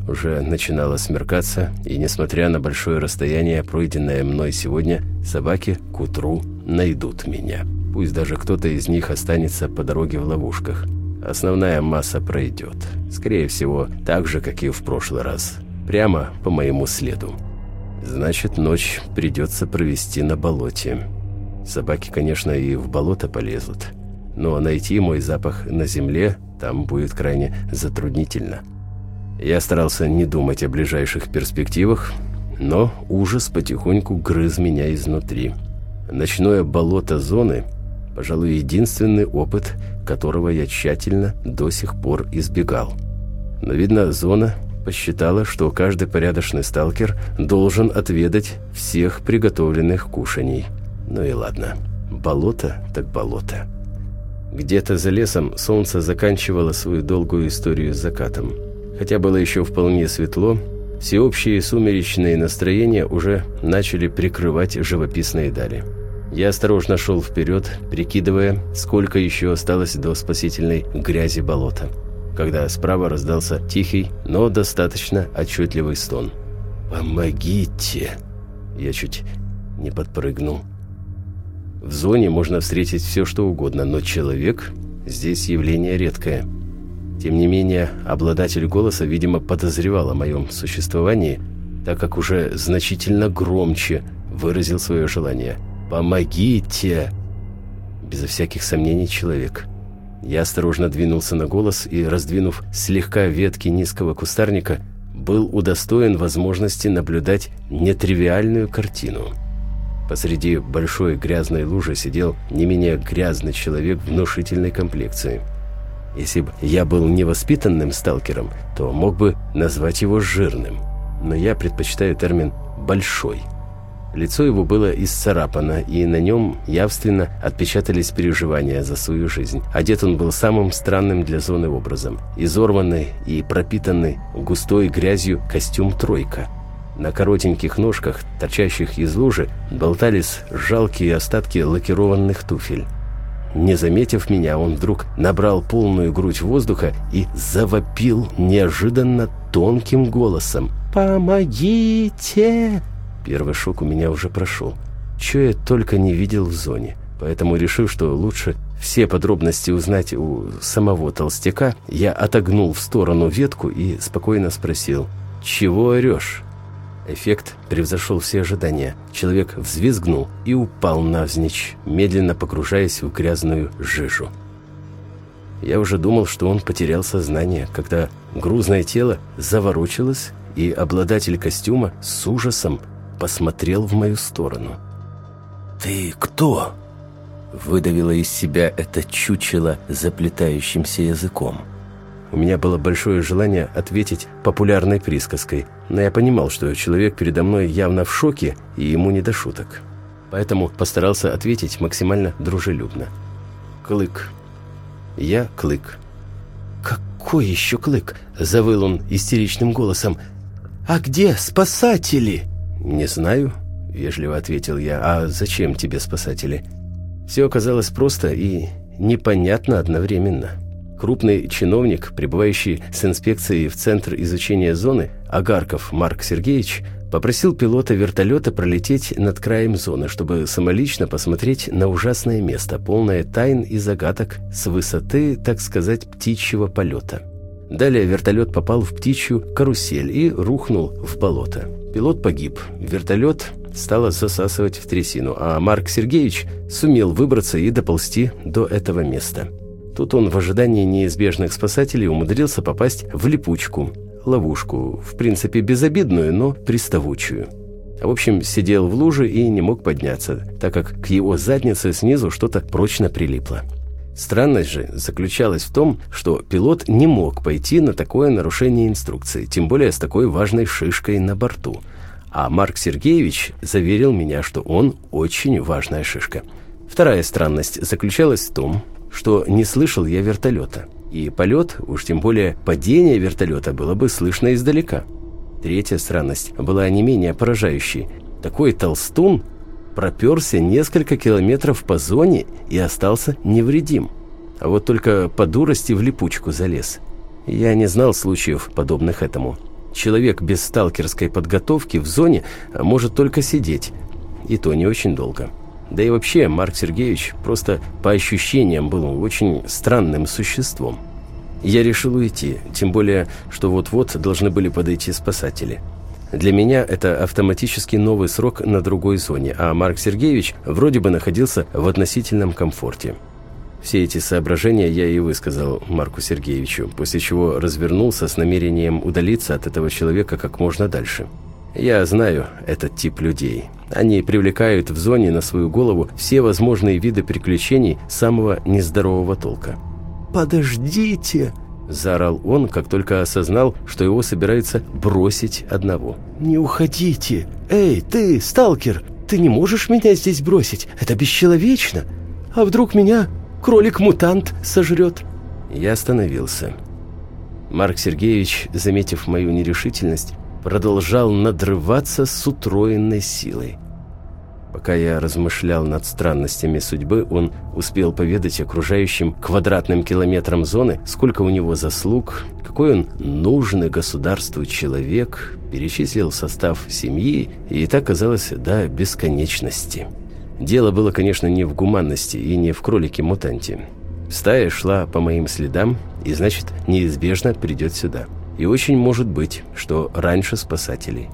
Уже начинало смеркаться, и, несмотря на большое расстояние, пройденное мной сегодня, собаки к утру найдут меня». Пусть даже кто-то из них останется по дороге в ловушках. Основная масса пройдет. Скорее всего, так же, как и в прошлый раз. Прямо по моему следу. Значит, ночь придется провести на болоте. Собаки, конечно, и в болото полезут. Но найти мой запах на земле там будет крайне затруднительно. Я старался не думать о ближайших перспективах, но ужас потихоньку грыз меня изнутри. Ночное болото зоны Пожалуй, единственный опыт, которого я тщательно до сих пор избегал. Но, видно, зона посчитала, что каждый порядочный сталкер должен отведать всех приготовленных кушаний. Ну и ладно, болото так болото. Где-то за лесом солнце заканчивало свою долгую историю с закатом. Хотя было еще вполне светло, всеобщие сумеречные настроения уже начали прикрывать живописные дали. Я осторожно шел вперед, прикидывая, сколько еще осталось до спасительной грязи болота, когда справа раздался тихий, но достаточно отчетливый стон. «Помогите!» Я чуть не подпрыгнул. В зоне можно встретить все, что угодно, но человек здесь явление редкое. Тем не менее, обладатель голоса, видимо, подозревал о моем существовании, так как уже значительно громче выразил свое желание – «Помогите!» Безо всяких сомнений человек. Я осторожно двинулся на голос и, раздвинув слегка ветки низкого кустарника, был удостоен возможности наблюдать нетривиальную картину. Посреди большой грязной лужи сидел не менее грязный человек внушительной комплекции. Если бы я был невоспитанным сталкером, то мог бы назвать его жирным. Но я предпочитаю термин «большой». Лицо его было исцарапано, и на нем явственно отпечатались переживания за свою жизнь. Одет он был самым странным для зоны образом. Изорванный и пропитанный густой грязью костюм «тройка». На коротеньких ножках, торчащих из лужи, болтались жалкие остатки лакированных туфель. Не заметив меня, он вдруг набрал полную грудь воздуха и завопил неожиданно тонким голосом. «Помогите!» Первый шок у меня уже прошел. Че я только не видел в зоне. Поэтому, решив, что лучше все подробности узнать у самого толстяка, я отогнул в сторону ветку и спокойно спросил «Чего орешь?» Эффект превзошел все ожидания. Человек взвизгнул и упал навзничь, медленно погружаясь в грязную жижу. Я уже думал, что он потерял сознание, когда грузное тело заворочилось, и обладатель костюма с ужасом посмотрел в мою сторону. «Ты кто?» Выдавило из себя это чучело заплетающимся языком. У меня было большое желание ответить популярной присказкой, но я понимал, что человек передо мной явно в шоке, и ему не до шуток. Поэтому постарался ответить максимально дружелюбно. «Клык. Я Клык». «Какой еще Клык?» – завыл он истеричным голосом. «А где спасатели?» «Не знаю», – вежливо ответил я. «А зачем тебе спасатели?» Все оказалось просто и непонятно одновременно. Крупный чиновник, прибывающий с инспекцией в Центр изучения зоны, Агарков Марк Сергеевич, попросил пилота вертолета пролететь над краем зоны, чтобы самолично посмотреть на ужасное место, полное тайн и загадок с высоты, так сказать, птичьего полета. Далее вертолет попал в птичью карусель и рухнул в болото. Пилот погиб. Вертолет стало засасывать в трясину, а Марк Сергеевич сумел выбраться и доползти до этого места. Тут он в ожидании неизбежных спасателей умудрился попасть в липучку, ловушку, в принципе безобидную, но приставучую. В общем, сидел в луже и не мог подняться, так как к его заднице снизу что-то прочно прилипло. Странность же заключалась в том, что пилот не мог пойти на такое нарушение инструкции, тем более с такой важной шишкой на борту – а Марк Сергеевич заверил меня, что он очень важная шишка. Вторая странность заключалась в том, что не слышал я вертолета. И полет, уж тем более падение вертолета, было бы слышно издалека. Третья странность была не менее поражающей. Такой толстун проперся несколько километров по зоне и остался невредим. А вот только по дурости в липучку залез. Я не знал случаев, подобных этому. Человек без сталкерской подготовки в зоне может только сидеть, и то не очень долго. Да и вообще, Марк Сергеевич просто по ощущениям был очень странным существом. Я решил уйти, тем более, что вот-вот должны были подойти спасатели. Для меня это автоматически новый срок на другой зоне, а Марк Сергеевич вроде бы находился в относительном комфорте. Все эти соображения я и высказал Марку Сергеевичу, после чего развернулся с намерением удалиться от этого человека как можно дальше. Я знаю этот тип людей. Они привлекают в зоне на свою голову все возможные виды приключений самого нездорового толка. «Подождите!» – заорал он, как только осознал, что его собираются бросить одного. «Не уходите! Эй, ты, сталкер, ты не можешь меня здесь бросить? Это бесчеловечно! А вдруг меня кролик-мутант сожрет». Я остановился. Марк Сергеевич, заметив мою нерешительность, продолжал надрываться с утроенной силой. Пока я размышлял над странностями судьбы, он успел поведать окружающим квадратным километрам зоны, сколько у него заслуг, какой он нужный государству человек, перечислил состав семьи, и так казалось до бесконечности. Дело было, конечно, не в гуманности и не в кролике-мутанте. Стая шла по моим следам и, значит, неизбежно придет сюда. И очень может быть, что раньше спасателей.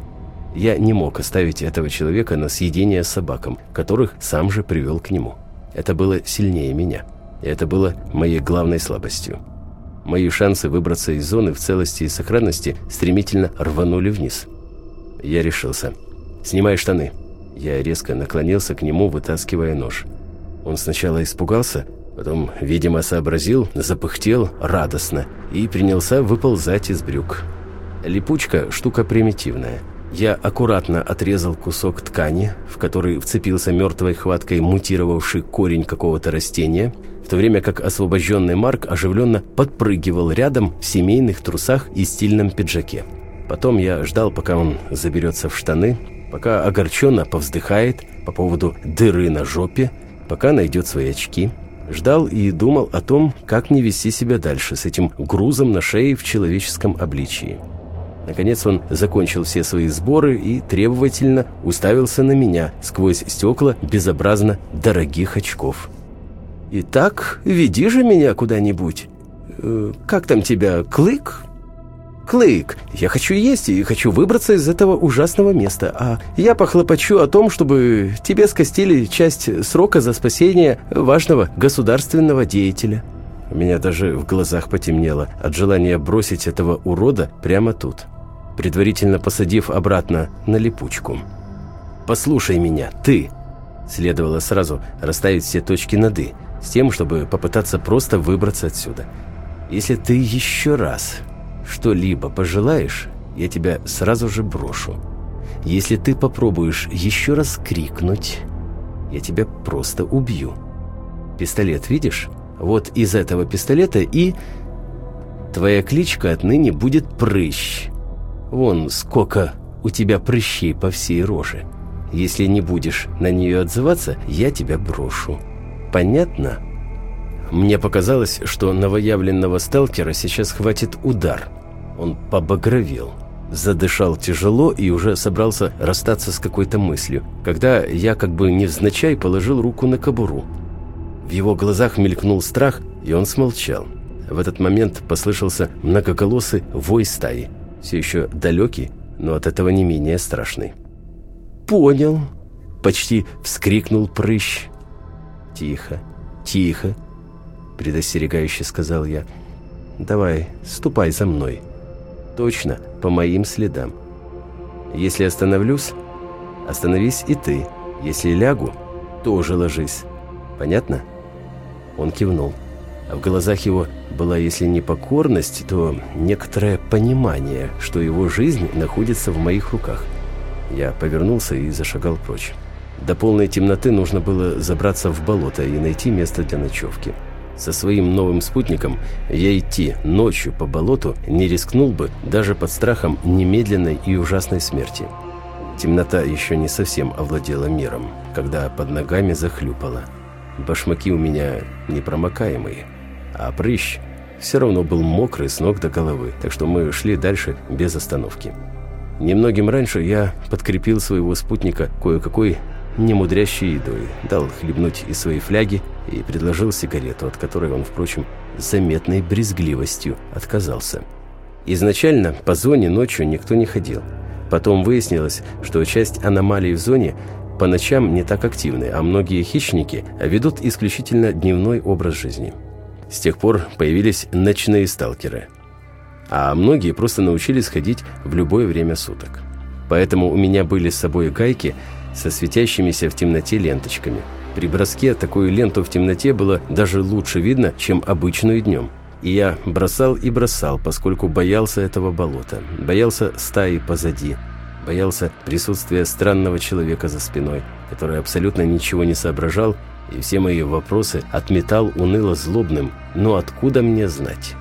Я не мог оставить этого человека на съедение собакам, которых сам же привел к нему. Это было сильнее меня. И это было моей главной слабостью. Мои шансы выбраться из зоны в целости и сохранности стремительно рванули вниз. Я решился. «Снимай штаны», я резко наклонился к нему, вытаскивая нож. Он сначала испугался, потом, видимо, сообразил, запыхтел радостно и принялся выползать из брюк. Липучка – штука примитивная. Я аккуратно отрезал кусок ткани, в который вцепился мертвой хваткой мутировавший корень какого-то растения, в то время как освобожденный Марк оживленно подпрыгивал рядом в семейных трусах и стильном пиджаке. Потом я ждал, пока он заберется в штаны, пока огорченно повздыхает по поводу дыры на жопе, пока найдет свои очки. Ждал и думал о том, как не вести себя дальше с этим грузом на шее в человеческом обличии. Наконец он закончил все свои сборы и требовательно уставился на меня сквозь стекла безобразно дорогих очков. «Итак, веди же меня куда-нибудь. Э, как там тебя, Клык?» Клык, я хочу есть и хочу выбраться из этого ужасного места, а я похлопочу о том, чтобы тебе скостили часть срока за спасение важного государственного деятеля». У меня даже в глазах потемнело от желания бросить этого урода прямо тут, предварительно посадив обратно на липучку. «Послушай меня, ты!» Следовало сразу расставить все точки над «и», с тем, чтобы попытаться просто выбраться отсюда. Если ты еще раз что-либо пожелаешь, я тебя сразу же брошу. Если ты попробуешь еще раз крикнуть, я тебя просто убью. Пистолет видишь? Вот из этого пистолета и... Твоя кличка отныне будет Прыщ. Вон сколько у тебя прыщей по всей роже. Если не будешь на нее отзываться, я тебя брошу. Понятно?» Мне показалось, что новоявленного сталкера сейчас хватит удар. Он побагровел, задышал тяжело и уже собрался расстаться с какой-то мыслью, когда я как бы невзначай положил руку на кобуру. В его глазах мелькнул страх, и он смолчал. В этот момент послышался многоголосый вой стаи, все еще далекий, но от этого не менее страшный. «Понял!» – почти вскрикнул прыщ. «Тихо, тихо!» – предостерегающе сказал я. «Давай, ступай за мной. Точно, по моим следам. Если остановлюсь, остановись и ты. Если лягу, тоже ложись. Понятно?» Он кивнул. А в глазах его была, если не покорность, то некоторое понимание, что его жизнь находится в моих руках. Я повернулся и зашагал прочь. До полной темноты нужно было забраться в болото и найти место для ночевки. Со своим новым спутником я идти ночью по болоту не рискнул бы даже под страхом немедленной и ужасной смерти. Темнота еще не совсем овладела миром, когда под ногами захлюпало. Башмаки у меня непромокаемые, а прыщ все равно был мокрый с ног до головы, так что мы шли дальше без остановки. Немногим раньше я подкрепил своего спутника кое-какой немудрящей едой, дал хлебнуть из своей фляги и предложил сигарету, от которой он, впрочем, заметной брезгливостью отказался. Изначально по зоне ночью никто не ходил. Потом выяснилось, что часть аномалий в зоне по ночам не так активны, а многие хищники ведут исключительно дневной образ жизни. С тех пор появились ночные сталкеры – а многие просто научились ходить в любое время суток. Поэтому у меня были с собой гайки со светящимися в темноте ленточками. При броске такую ленту в темноте было даже лучше видно, чем обычную днем. И я бросал и бросал, поскольку боялся этого болота, боялся стаи позади, боялся присутствия странного человека за спиной, который абсолютно ничего не соображал и все мои вопросы отметал уныло злобным «но откуда мне знать?».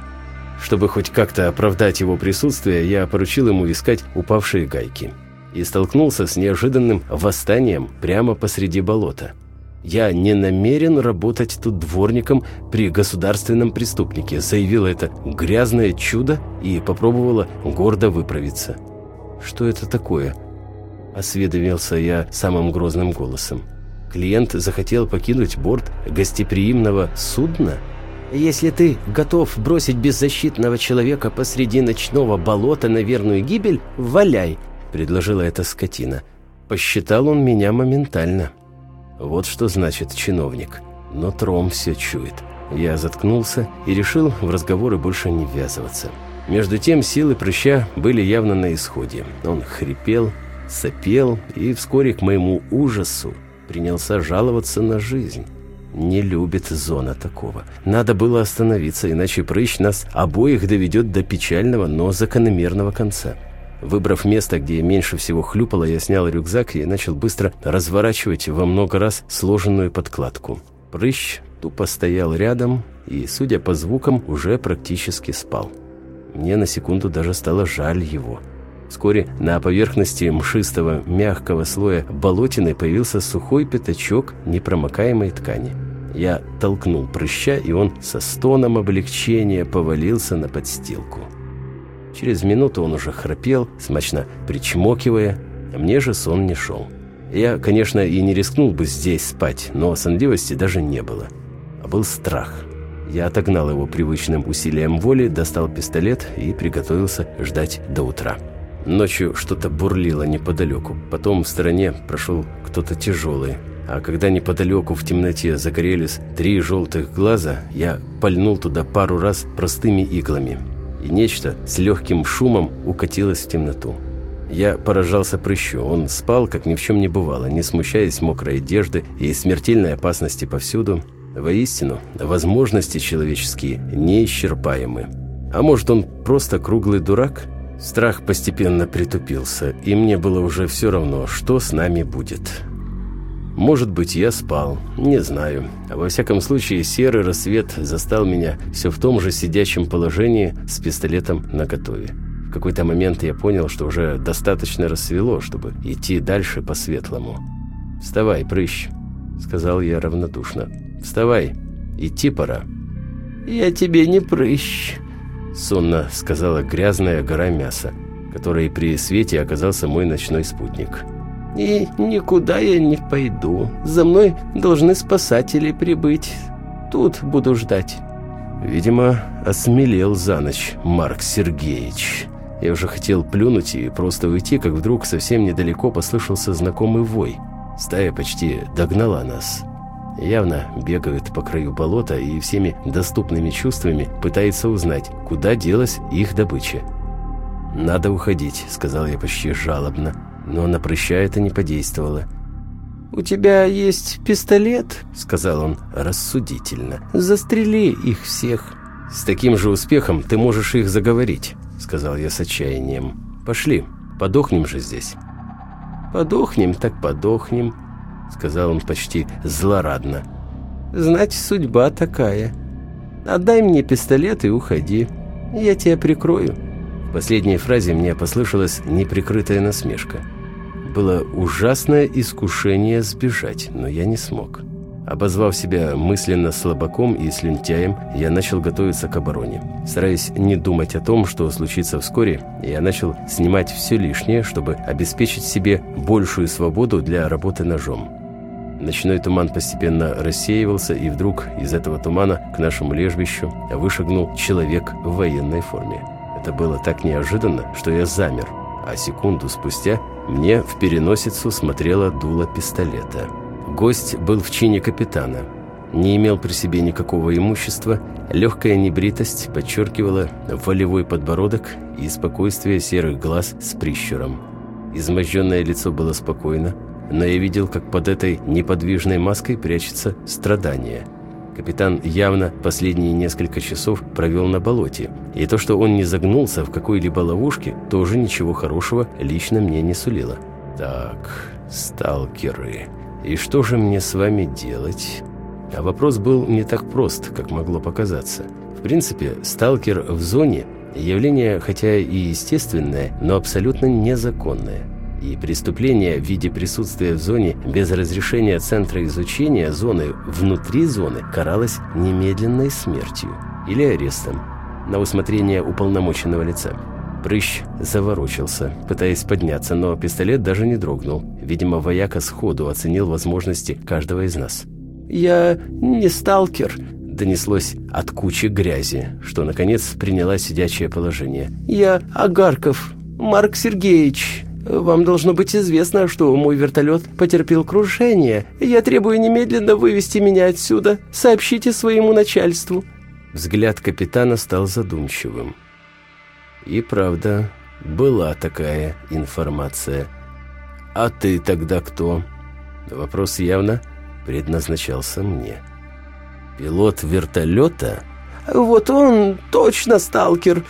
Чтобы хоть как-то оправдать его присутствие, я поручил ему искать упавшие гайки. И столкнулся с неожиданным восстанием прямо посреди болота. «Я не намерен работать тут дворником при государственном преступнике», заявила это грязное чудо и попробовала гордо выправиться. «Что это такое?» – осведомился я самым грозным голосом. «Клиент захотел покинуть борт гостеприимного судна?» Если ты готов бросить беззащитного человека посреди ночного болота на верную гибель, валяй», — предложила эта скотина. Посчитал он меня моментально. Вот что значит чиновник. Но тром все чует. Я заткнулся и решил в разговоры больше не ввязываться. Между тем силы прыща были явно на исходе. Он хрипел, сопел и вскоре к моему ужасу принялся жаловаться на жизнь. Не любит зона такого. Надо было остановиться, иначе прыщ нас обоих доведет до печального, но закономерного конца. Выбрав место, где меньше всего хлюпало, я снял рюкзак и начал быстро разворачивать во много раз сложенную подкладку. Прыщ тупо стоял рядом и, судя по звукам, уже практически спал. Мне на секунду даже стало жаль его. Вскоре на поверхности мшистого мягкого слоя болотины появился сухой пятачок непромокаемой ткани. Я толкнул прыща, и он со стоном облегчения повалился на подстилку. Через минуту он уже храпел, смачно причмокивая, а мне же сон не шел. Я, конечно, и не рискнул бы здесь спать, но сонливости даже не было. А был страх. Я отогнал его привычным усилием воли, достал пистолет и приготовился ждать до утра. Ночью что-то бурлило неподалеку. Потом в стороне прошел кто-то тяжелый. А когда неподалеку в темноте загорелись три желтых глаза, я пальнул туда пару раз простыми иглами. И нечто с легким шумом укатилось в темноту. Я поражался прыщу. Он спал, как ни в чем не бывало, не смущаясь мокрой одежды и смертельной опасности повсюду. Воистину, возможности человеческие неисчерпаемы. А может, он просто круглый дурак? Страх постепенно притупился, и мне было уже все равно, что с нами будет. Может быть, я спал, не знаю. А во всяком случае, серый рассвет застал меня все в том же сидячем положении с пистолетом наготове. В какой-то момент я понял, что уже достаточно рассвело, чтобы идти дальше по светлому. «Вставай, прыщ», — сказал я равнодушно. «Вставай, идти пора». «Я тебе не прыщ», — сонно сказала грязная гора мяса, которой при свете оказался мой ночной спутник. «И никуда я не пойду. За мной должны спасатели прибыть. Тут буду ждать». Видимо, осмелел за ночь Марк Сергеевич. Я уже хотел плюнуть и просто уйти, как вдруг совсем недалеко послышался знакомый вой. Стая почти догнала нас. Явно бегают по краю болота и всеми доступными чувствами пытается узнать, куда делась их добыча. «Надо уходить», — сказал я почти жалобно, но на прыща это не подействовало. «У тебя есть пистолет?» — сказал он рассудительно. «Застрели их всех». «С таким же успехом ты можешь их заговорить». — сказал я с отчаянием. «Пошли, подохнем же здесь». «Подохнем, так подохнем», — сказал он почти злорадно. «Знать, судьба такая. Отдай мне пистолет и уходи. Я тебя прикрою». В последней фразе мне послышалась неприкрытая насмешка. Было ужасное искушение сбежать, но я не смог. Обозвав себя мысленно слабаком и слюнтяем, я начал готовиться к обороне. Стараясь не думать о том, что случится вскоре, я начал снимать все лишнее, чтобы обеспечить себе большую свободу для работы ножом. Ночной туман постепенно рассеивался, и вдруг из этого тумана к нашему лежбищу вышагнул человек в военной форме. Это было так неожиданно, что я замер, а секунду спустя мне в переносицу смотрело дуло пистолета. Гость был в чине капитана. Не имел при себе никакого имущества, легкая небритость подчеркивала волевой подбородок и спокойствие серых глаз с прищуром. Изможденное лицо было спокойно, но я видел, как под этой неподвижной маской прячется страдание. Капитан явно последние несколько часов провел на болоте, и то, что он не загнулся в какой-либо ловушке, тоже ничего хорошего лично мне не сулило. «Так, сталкеры...» И что же мне с вами делать? А вопрос был не так прост, как могло показаться. В принципе, сталкер в зоне – явление, хотя и естественное, но абсолютно незаконное. И преступление в виде присутствия в зоне без разрешения Центра изучения зоны внутри зоны каралось немедленной смертью или арестом на усмотрение уполномоченного лица. Прыщ заворочился, пытаясь подняться, но пистолет даже не дрогнул. Видимо, вояка сходу оценил возможности каждого из нас. «Я не сталкер», — донеслось от кучи грязи, что, наконец, приняла сидячее положение. «Я Агарков, Марк Сергеевич. Вам должно быть известно, что мой вертолет потерпел крушение. Я требую немедленно вывести меня отсюда. Сообщите своему начальству». Взгляд капитана стал задумчивым. И правда, была такая информация. «А ты тогда кто?» Вопрос явно предназначался мне. «Пилот вертолета?» «Вот он точно сталкер!»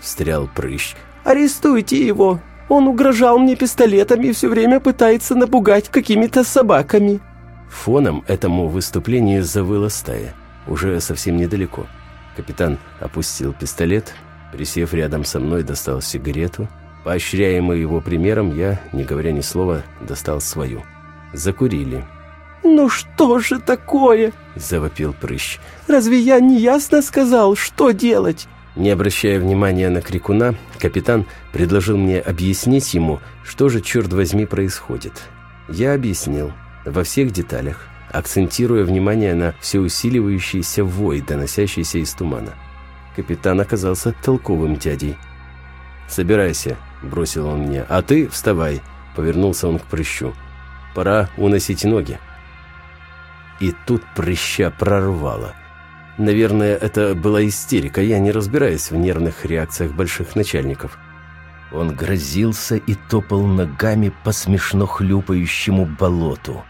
Встрял прыщ. «Арестуйте его! Он угрожал мне пистолетом и все время пытается напугать какими-то собаками!» Фоном этому выступлению завыла стая. Уже совсем недалеко. Капитан опустил пистолет, Присев рядом со мной, достал сигарету. Поощряемый его примером, я, не говоря ни слова, достал свою. Закурили. «Ну что же такое?» – завопил прыщ. «Разве я не ясно сказал, что делать?» Не обращая внимания на крикуна, капитан предложил мне объяснить ему, что же, черт возьми, происходит. Я объяснил, во всех деталях, акцентируя внимание на всеусиливающийся вой, доносящийся из тумана. Капитан оказался толковым дядей. «Собирайся», — бросил он мне, — «а ты вставай», — повернулся он к прыщу. «Пора уносить ноги». И тут прыща прорвало. Наверное, это была истерика, я не разбираюсь в нервных реакциях больших начальников. Он грозился и топал ногами по смешно хлюпающему болоту.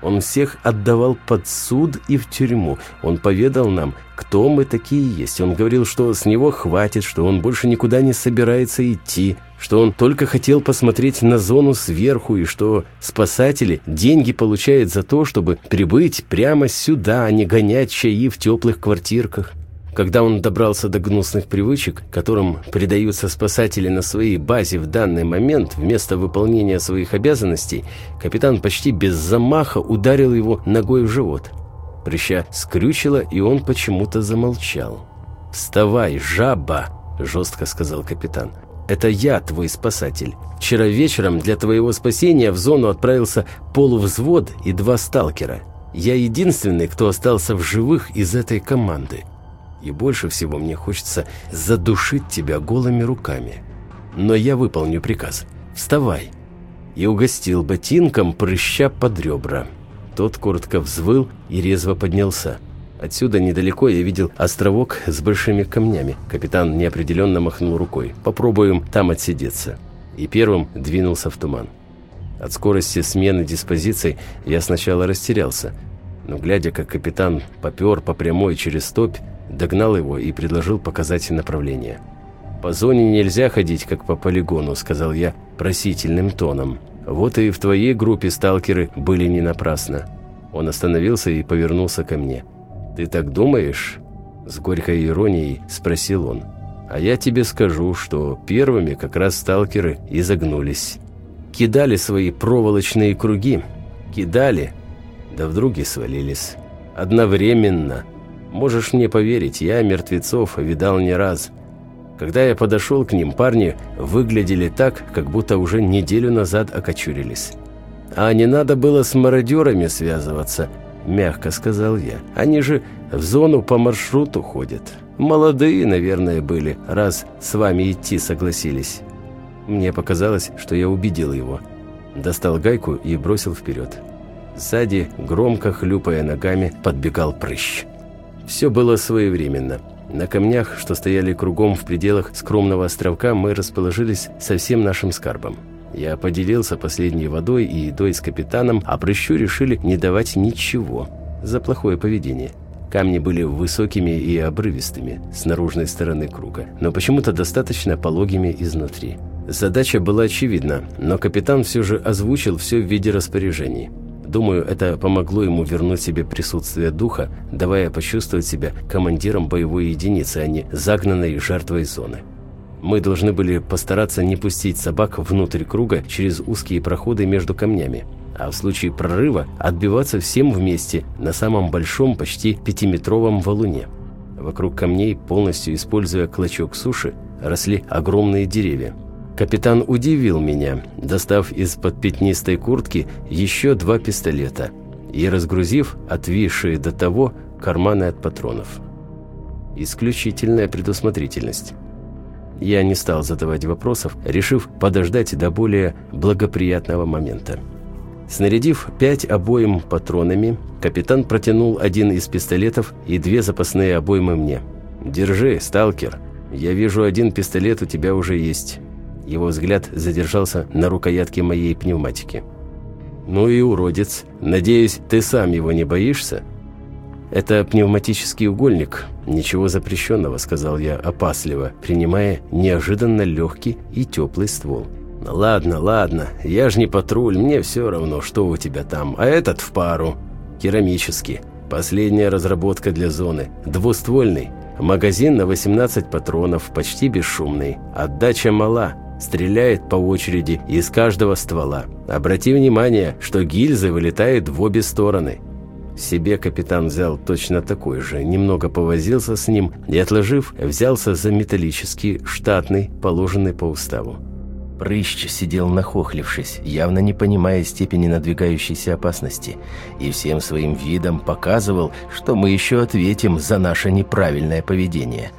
Он всех отдавал под суд и в тюрьму. Он поведал нам, кто мы такие есть. Он говорил, что с него хватит, что он больше никуда не собирается идти, что он только хотел посмотреть на зону сверху и что спасатели деньги получают за то, чтобы прибыть прямо сюда, а не гонять чаи в теплых квартирках. Когда он добрался до гнусных привычек, которым предаются спасатели на своей базе в данный момент, вместо выполнения своих обязанностей, капитан почти без замаха ударил его ногой в живот. Прыща скрючило, и он почему-то замолчал. «Вставай, жаба!» – жестко сказал капитан. «Это я твой спасатель. Вчера вечером для твоего спасения в зону отправился полувзвод и два сталкера. Я единственный, кто остался в живых из этой команды и больше всего мне хочется задушить тебя голыми руками. Но я выполню приказ. Вставай!» И угостил ботинком прыща под ребра. Тот коротко взвыл и резво поднялся. Отсюда недалеко я видел островок с большими камнями. Капитан неопределенно махнул рукой. «Попробуем там отсидеться». И первым двинулся в туман. От скорости смены диспозиций я сначала растерялся. Но глядя, как капитан попер по прямой через топь, Догнал его и предложил показать направление. «По зоне нельзя ходить, как по полигону», — сказал я просительным тоном. «Вот и в твоей группе сталкеры были не напрасно». Он остановился и повернулся ко мне. «Ты так думаешь?» С горькой иронией спросил он. «А я тебе скажу, что первыми как раз сталкеры и загнулись. Кидали свои проволочные круги. Кидали, да вдруг и свалились. Одновременно». Можешь мне поверить, я мертвецов видал не раз. Когда я подошел к ним, парни выглядели так, как будто уже неделю назад окочурились. А не надо было с мародерами связываться, мягко сказал я. Они же в зону по маршруту ходят. Молодые, наверное, были, раз с вами идти согласились. Мне показалось, что я убедил его. Достал гайку и бросил вперед. Сзади, громко хлюпая ногами, подбегал прыщ. Все было своевременно. На камнях, что стояли кругом в пределах скромного островка, мы расположились со всем нашим скарбом. Я поделился последней водой и едой с капитаном, а прыщу решили не давать ничего за плохое поведение. Камни были высокими и обрывистыми с наружной стороны круга, но почему-то достаточно пологими изнутри. Задача была очевидна, но капитан все же озвучил все в виде распоряжений – Думаю, это помогло ему вернуть себе присутствие духа, давая почувствовать себя командиром боевой единицы, а не загнанной жертвой зоны. Мы должны были постараться не пустить собак внутрь круга через узкие проходы между камнями, а в случае прорыва отбиваться всем вместе на самом большом, почти пятиметровом валуне. Вокруг камней, полностью используя клочок суши, росли огромные деревья. Капитан удивил меня, достав из-под пятнистой куртки еще два пистолета и разгрузив отвисшие до того карманы от патронов. Исключительная предусмотрительность. Я не стал задавать вопросов, решив подождать до более благоприятного момента. Снарядив пять обоим патронами, капитан протянул один из пистолетов и две запасные обоймы мне. «Держи, сталкер. Я вижу, один пистолет у тебя уже есть. Его взгляд задержался на рукоятке моей пневматики. «Ну и уродец. Надеюсь, ты сам его не боишься?» «Это пневматический угольник. Ничего запрещенного», — сказал я опасливо, принимая неожиданно легкий и теплый ствол. «Ладно, ладно. Я ж не патруль, мне все равно, что у тебя там. А этот в пару. Керамический. Последняя разработка для зоны. Двуствольный. Магазин на 18 патронов, почти бесшумный. Отдача мала. Стреляет по очереди из каждого ствола. Обрати внимание, что гильзы вылетают в обе стороны. Себе капитан взял точно такой же, немного повозился с ним и, отложив, взялся за металлический, штатный, положенный по уставу. Прыщ сидел нахохлившись, явно не понимая степени надвигающейся опасности, и всем своим видом показывал, что мы еще ответим за наше неправильное поведение.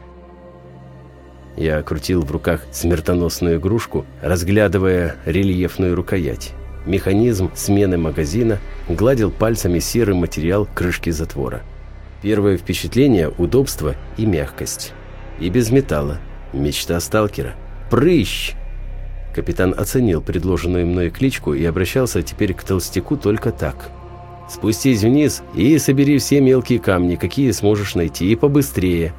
Я крутил в руках смертоносную игрушку, разглядывая рельефную рукоять. Механизм смены магазина гладил пальцами серый материал крышки затвора. Первое впечатление – удобство и мягкость. И без металла. Мечта сталкера. Прыщ! Капитан оценил предложенную мной кличку и обращался теперь к толстяку только так. «Спустись вниз и собери все мелкие камни, какие сможешь найти, и побыстрее».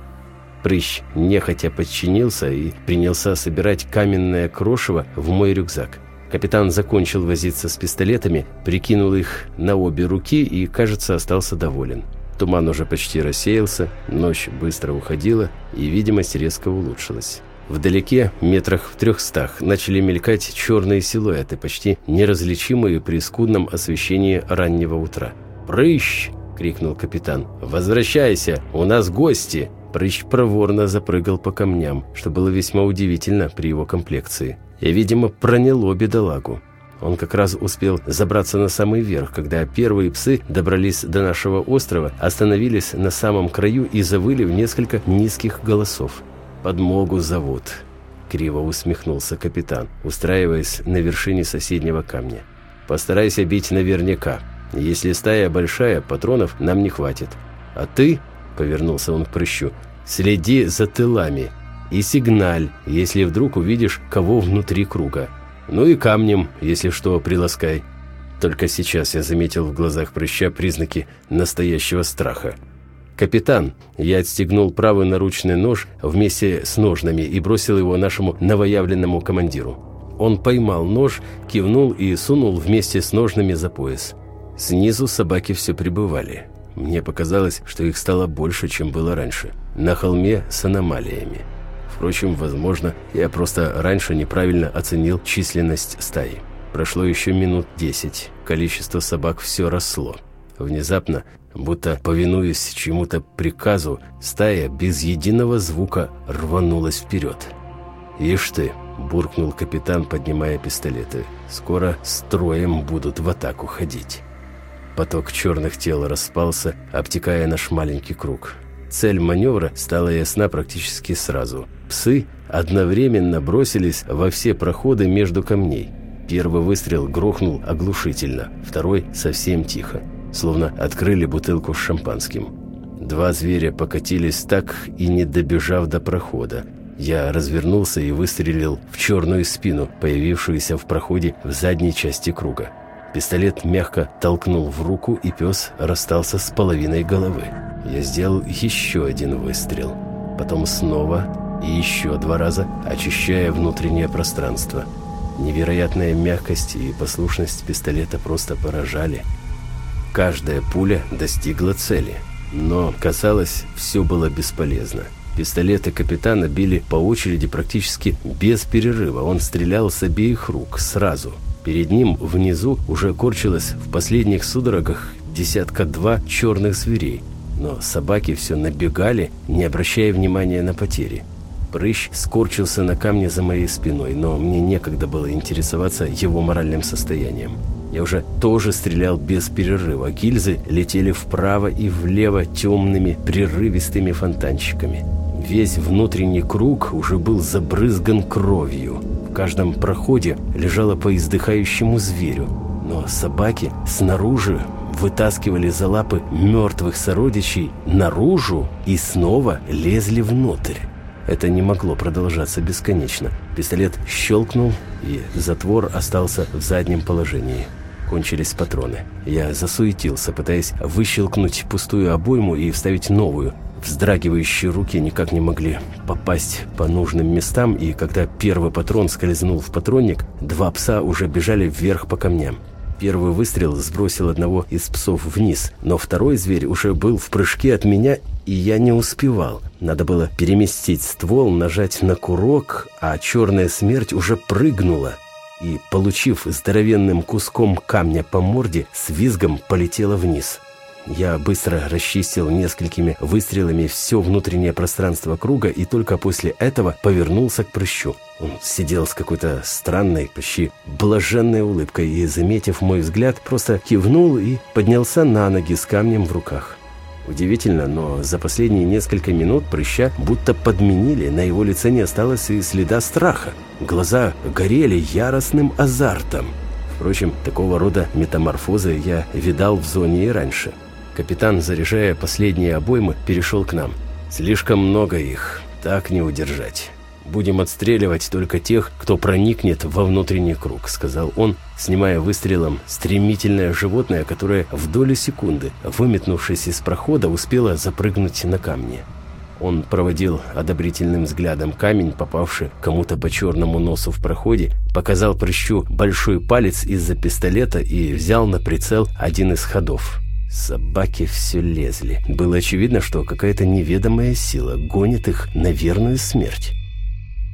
Прыщ нехотя подчинился и принялся собирать каменное крошево в мой рюкзак. Капитан закончил возиться с пистолетами, прикинул их на обе руки и, кажется, остался доволен. Туман уже почти рассеялся, ночь быстро уходила, и видимость резко улучшилась. Вдалеке, метрах в трехстах, начали мелькать черные силуэты, почти неразличимые при скудном освещении раннего утра. «Прыщ!» — крикнул капитан. «Возвращайся! У нас гости!» Прыщ проворно запрыгал по камням, что было весьма удивительно при его комплекции. И, видимо, проняло бедолагу. Он как раз успел забраться на самый верх, когда первые псы добрались до нашего острова, остановились на самом краю и завыли в несколько низких голосов. «Подмогу зовут», — криво усмехнулся капитан, устраиваясь на вершине соседнего камня. «Постарайся бить наверняка. Если стая большая, патронов нам не хватит. А ты, — повернулся он к прыщу, — следи за тылами и сигналь, если вдруг увидишь кого внутри круга. Ну и камнем, если что, приласкай». Только сейчас я заметил в глазах прыща признаки настоящего страха. «Капитан!» Я отстегнул правый наручный нож вместе с ножнами и бросил его нашему новоявленному командиру. Он поймал нож, кивнул и сунул вместе с ножными за пояс. Снизу собаки все прибывали. Мне показалось, что их стало больше, чем было раньше. На холме с аномалиями. Впрочем, возможно, я просто раньше неправильно оценил численность стаи. Прошло еще минут десять. Количество собак все росло. Внезапно, будто повинуясь чему-то приказу, стая без единого звука рванулась вперед. «Ишь ты!» – буркнул капитан, поднимая пистолеты. «Скоро строем будут в атаку ходить». Поток черных тел распался, обтекая наш маленький круг. Цель маневра стала ясна практически сразу. Псы одновременно бросились во все проходы между камней. Первый выстрел грохнул оглушительно, второй совсем тихо словно открыли бутылку с шампанским. Два зверя покатились так и не добежав до прохода. Я развернулся и выстрелил в черную спину, появившуюся в проходе в задней части круга. Пистолет мягко толкнул в руку, и пес расстался с половиной головы. Я сделал еще один выстрел. Потом снова и еще два раза, очищая внутреннее пространство. Невероятная мягкость и послушность пистолета просто поражали – Каждая пуля достигла цели. Но, казалось, все было бесполезно. Пистолеты капитана били по очереди практически без перерыва. Он стрелял с обеих рук сразу. Перед ним внизу уже корчилось в последних судорогах десятка-два черных зверей. Но собаки все набегали, не обращая внимания на потери. Прыщ скорчился на камне за моей спиной, но мне некогда было интересоваться его моральным состоянием. Я уже тоже стрелял без перерыва. Гильзы летели вправо и влево темными прерывистыми фонтанчиками. Весь внутренний круг уже был забрызган кровью. В каждом проходе лежало по издыхающему зверю. Но собаки снаружи вытаскивали за лапы мертвых сородичей наружу и снова лезли внутрь. Это не могло продолжаться бесконечно. Пистолет щелкнул, и затвор остался в заднем положении. Кончились патроны. Я засуетился, пытаясь выщелкнуть пустую обойму и вставить новую. Вздрагивающие руки никак не могли попасть по нужным местам, и когда первый патрон скользнул в патронник, два пса уже бежали вверх по камням. Первый выстрел сбросил одного из псов вниз, но второй зверь уже был в прыжке от меня, и я не успевал. Надо было переместить ствол, нажать на курок, а черная смерть уже прыгнула – и, получив здоровенным куском камня по морде, с визгом полетела вниз. Я быстро расчистил несколькими выстрелами все внутреннее пространство круга и только после этого повернулся к прыщу. Он сидел с какой-то странной, почти блаженной улыбкой и, заметив мой взгляд, просто кивнул и поднялся на ноги с камнем в руках. Удивительно, но за последние несколько минут прыща будто подменили, на его лице не осталось и следа страха. Глаза горели яростным азартом. Впрочем, такого рода метаморфозы я видал в зоне и раньше. Капитан, заряжая последние обоймы, перешел к нам. «Слишком много их, так не удержать». «Будем отстреливать только тех, кто проникнет во внутренний круг», — сказал он, снимая выстрелом стремительное животное, которое в долю секунды, выметнувшись из прохода, успело запрыгнуть на камни. Он проводил одобрительным взглядом камень, попавший кому-то по черному носу в проходе, показал прыщу большой палец из-за пистолета и взял на прицел один из ходов. Собаки все лезли. Было очевидно, что какая-то неведомая сила гонит их на верную смерть.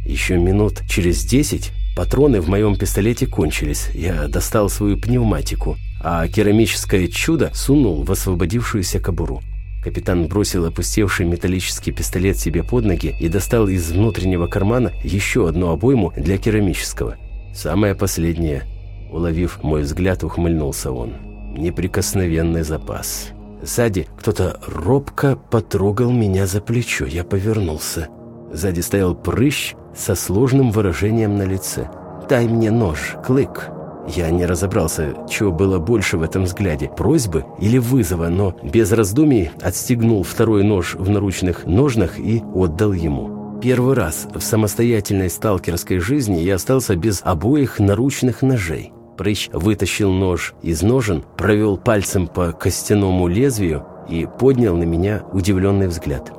Еще минут через десять патроны в моем пистолете кончились. Я достал свою пневматику, а керамическое чудо сунул в освободившуюся кобуру. Капитан бросил опустевший металлический пистолет себе под ноги и достал из внутреннего кармана еще одну обойму для керамического. Самое последнее. Уловив мой взгляд, ухмыльнулся он. Неприкосновенный запас. Сзади кто-то робко потрогал меня за плечо. Я повернулся. Сзади стоял прыщ со сложным выражением на лице. «Дай мне нож, клык!» Я не разобрался, чего было больше в этом взгляде, просьбы или вызова, но без раздумий отстегнул второй нож в наручных ножнах и отдал ему. Первый раз в самостоятельной сталкерской жизни я остался без обоих наручных ножей. Прыщ вытащил нож из ножен, провел пальцем по костяному лезвию и поднял на меня удивленный взгляд.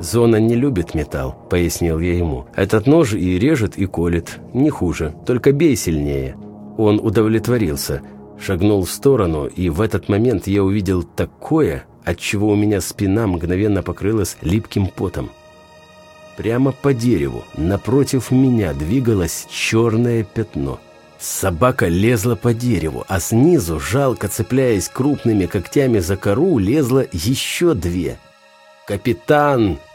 «Зона не любит металл», — пояснил я ему. «Этот нож и режет, и колет. Не хуже, только бей сильнее». Он удовлетворился, шагнул в сторону, и в этот момент я увидел такое, от чего у меня спина мгновенно покрылась липким потом. Прямо по дереву, напротив меня, двигалось черное пятно. Собака лезла по дереву, а снизу, жалко цепляясь крупными когтями за кору, лезла еще две. «Капитан!» —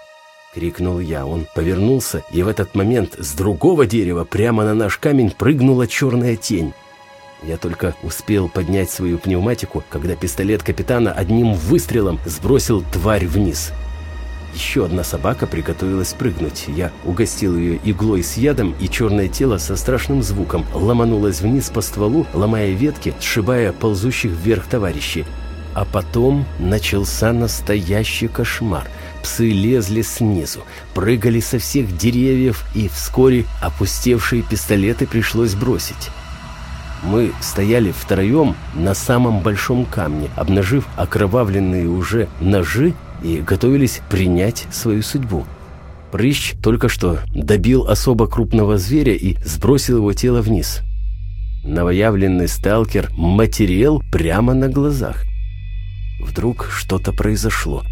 крикнул я. Он повернулся, и в этот момент с другого дерева прямо на наш камень прыгнула черная тень. Я только успел поднять свою пневматику, когда пистолет капитана одним выстрелом сбросил тварь вниз. Еще одна собака приготовилась прыгнуть. Я угостил ее иглой с ядом, и черное тело со страшным звуком ломанулось вниз по стволу, ломая ветки, сшибая ползущих вверх товарищей. А потом начался настоящий кошмар. Псы лезли снизу, прыгали со всех деревьев, и вскоре опустевшие пистолеты пришлось бросить. Мы стояли втроем на самом большом камне, обнажив окровавленные уже ножи и готовились принять свою судьбу. Прыщ только что добил особо крупного зверя и сбросил его тело вниз. Новоявленный сталкер материал прямо на глазах. Вдруг что-то произошло.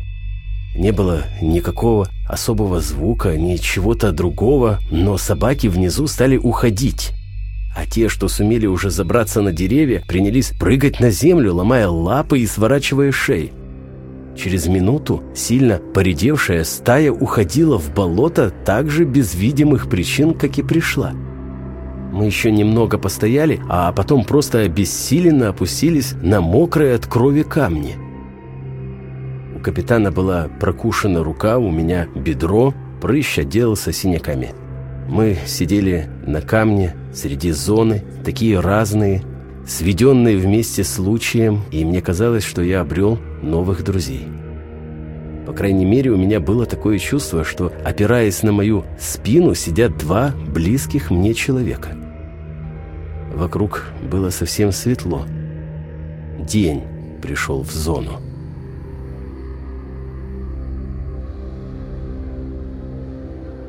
Не было никакого особого звука, ни чего-то другого, но собаки внизу стали уходить. А те, что сумели уже забраться на деревья, принялись прыгать на землю, ломая лапы и сворачивая шеи. Через минуту сильно поредевшая стая уходила в болото так же без видимых причин, как и пришла. Мы еще немного постояли, а потом просто обессиленно опустились на мокрые от крови камни капитана была прокушена рука, у меня бедро, прыщ отделался синяками. Мы сидели на камне среди зоны, такие разные, сведенные вместе случаем, и мне казалось, что я обрел новых друзей. По крайней мере, у меня было такое чувство, что, опираясь на мою спину, сидят два близких мне человека. Вокруг было совсем светло. День пришел в зону.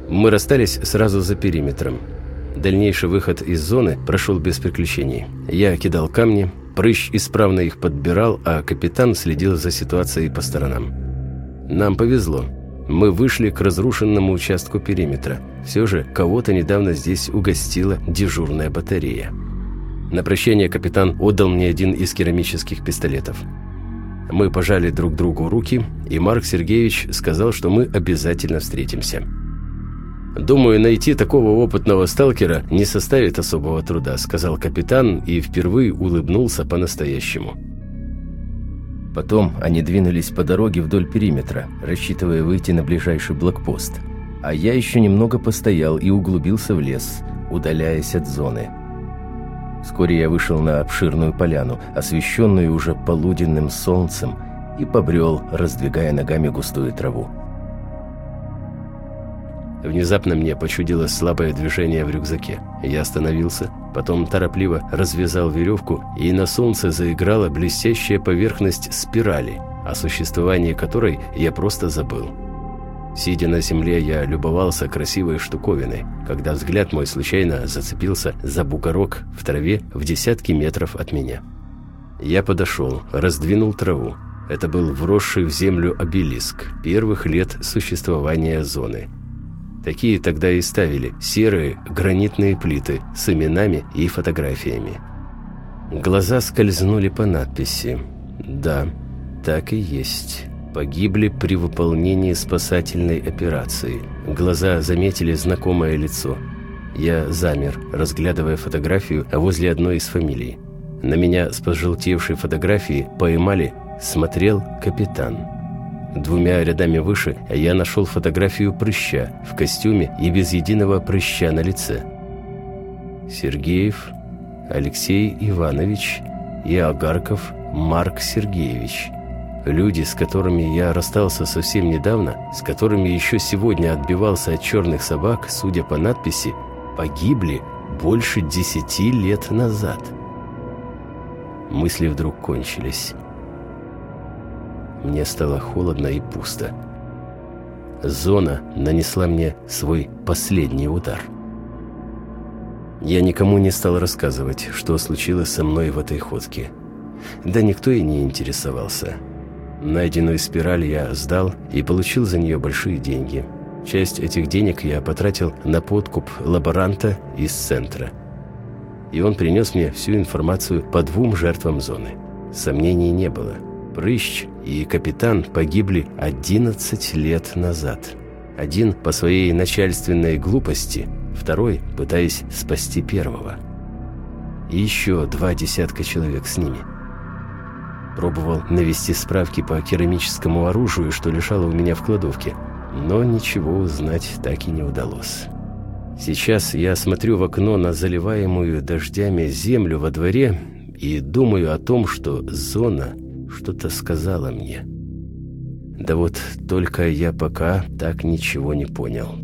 Мы расстались сразу за периметром. Дальнейший выход из зоны прошел без приключений. Я кидал камни, прыщ исправно их подбирал, а капитан следил за ситуацией по сторонам. Нам повезло. Мы вышли к разрушенному участку периметра. Все же кого-то недавно здесь угостила дежурная батарея. На прощание капитан отдал мне один из керамических пистолетов. Мы пожали друг другу руки, и Марк Сергеевич сказал, что мы обязательно встретимся. «Думаю, найти такого опытного сталкера не составит особого труда», сказал капитан и впервые улыбнулся по-настоящему. Потом они двинулись по дороге вдоль периметра, рассчитывая выйти на ближайший блокпост. А я еще немного постоял и углубился в лес, удаляясь от зоны. Вскоре я вышел на обширную поляну, освещенную уже полуденным солнцем, и побрел, раздвигая ногами густую траву. Внезапно мне почудилось слабое движение в рюкзаке. Я остановился, потом торопливо развязал веревку, и на солнце заиграла блестящая поверхность спирали, о существовании которой я просто забыл. Сидя на земле, я любовался красивой штуковиной, когда взгляд мой случайно зацепился за бугорок в траве в десятки метров от меня. Я подошел, раздвинул траву. Это был вросший в землю обелиск первых лет существования зоны – Такие тогда и ставили серые гранитные плиты с именами и фотографиями. Глаза скользнули по надписи. Да, так и есть. Погибли при выполнении спасательной операции. Глаза заметили знакомое лицо. Я замер, разглядывая фотографию возле одной из фамилий. На меня с пожелтевшей фотографии поймали «Смотрел капитан». Двумя рядами выше я нашел фотографию прыща в костюме и без единого прыща на лице. Сергеев Алексей Иванович и Агарков Марк Сергеевич. Люди, с которыми я расстался совсем недавно, с которыми еще сегодня отбивался от черных собак, судя по надписи, погибли больше десяти лет назад. Мысли вдруг кончились. Мне стало холодно и пусто. Зона нанесла мне свой последний удар. Я никому не стал рассказывать, что случилось со мной в этой ходке. Да никто и не интересовался. Найденную спираль я сдал и получил за нее большие деньги. Часть этих денег я потратил на подкуп лаборанта из центра. И он принес мне всю информацию по двум жертвам зоны. Сомнений не было – Прыщ и капитан погибли 11 лет назад. Один по своей начальственной глупости, второй пытаясь спасти первого. И еще два десятка человек с ними. Пробовал навести справки по керамическому оружию, что лежало у меня в кладовке, но ничего узнать так и не удалось. Сейчас я смотрю в окно на заливаемую дождями землю во дворе и думаю о том, что зона что-то сказала мне. Да вот только я пока так ничего не понял».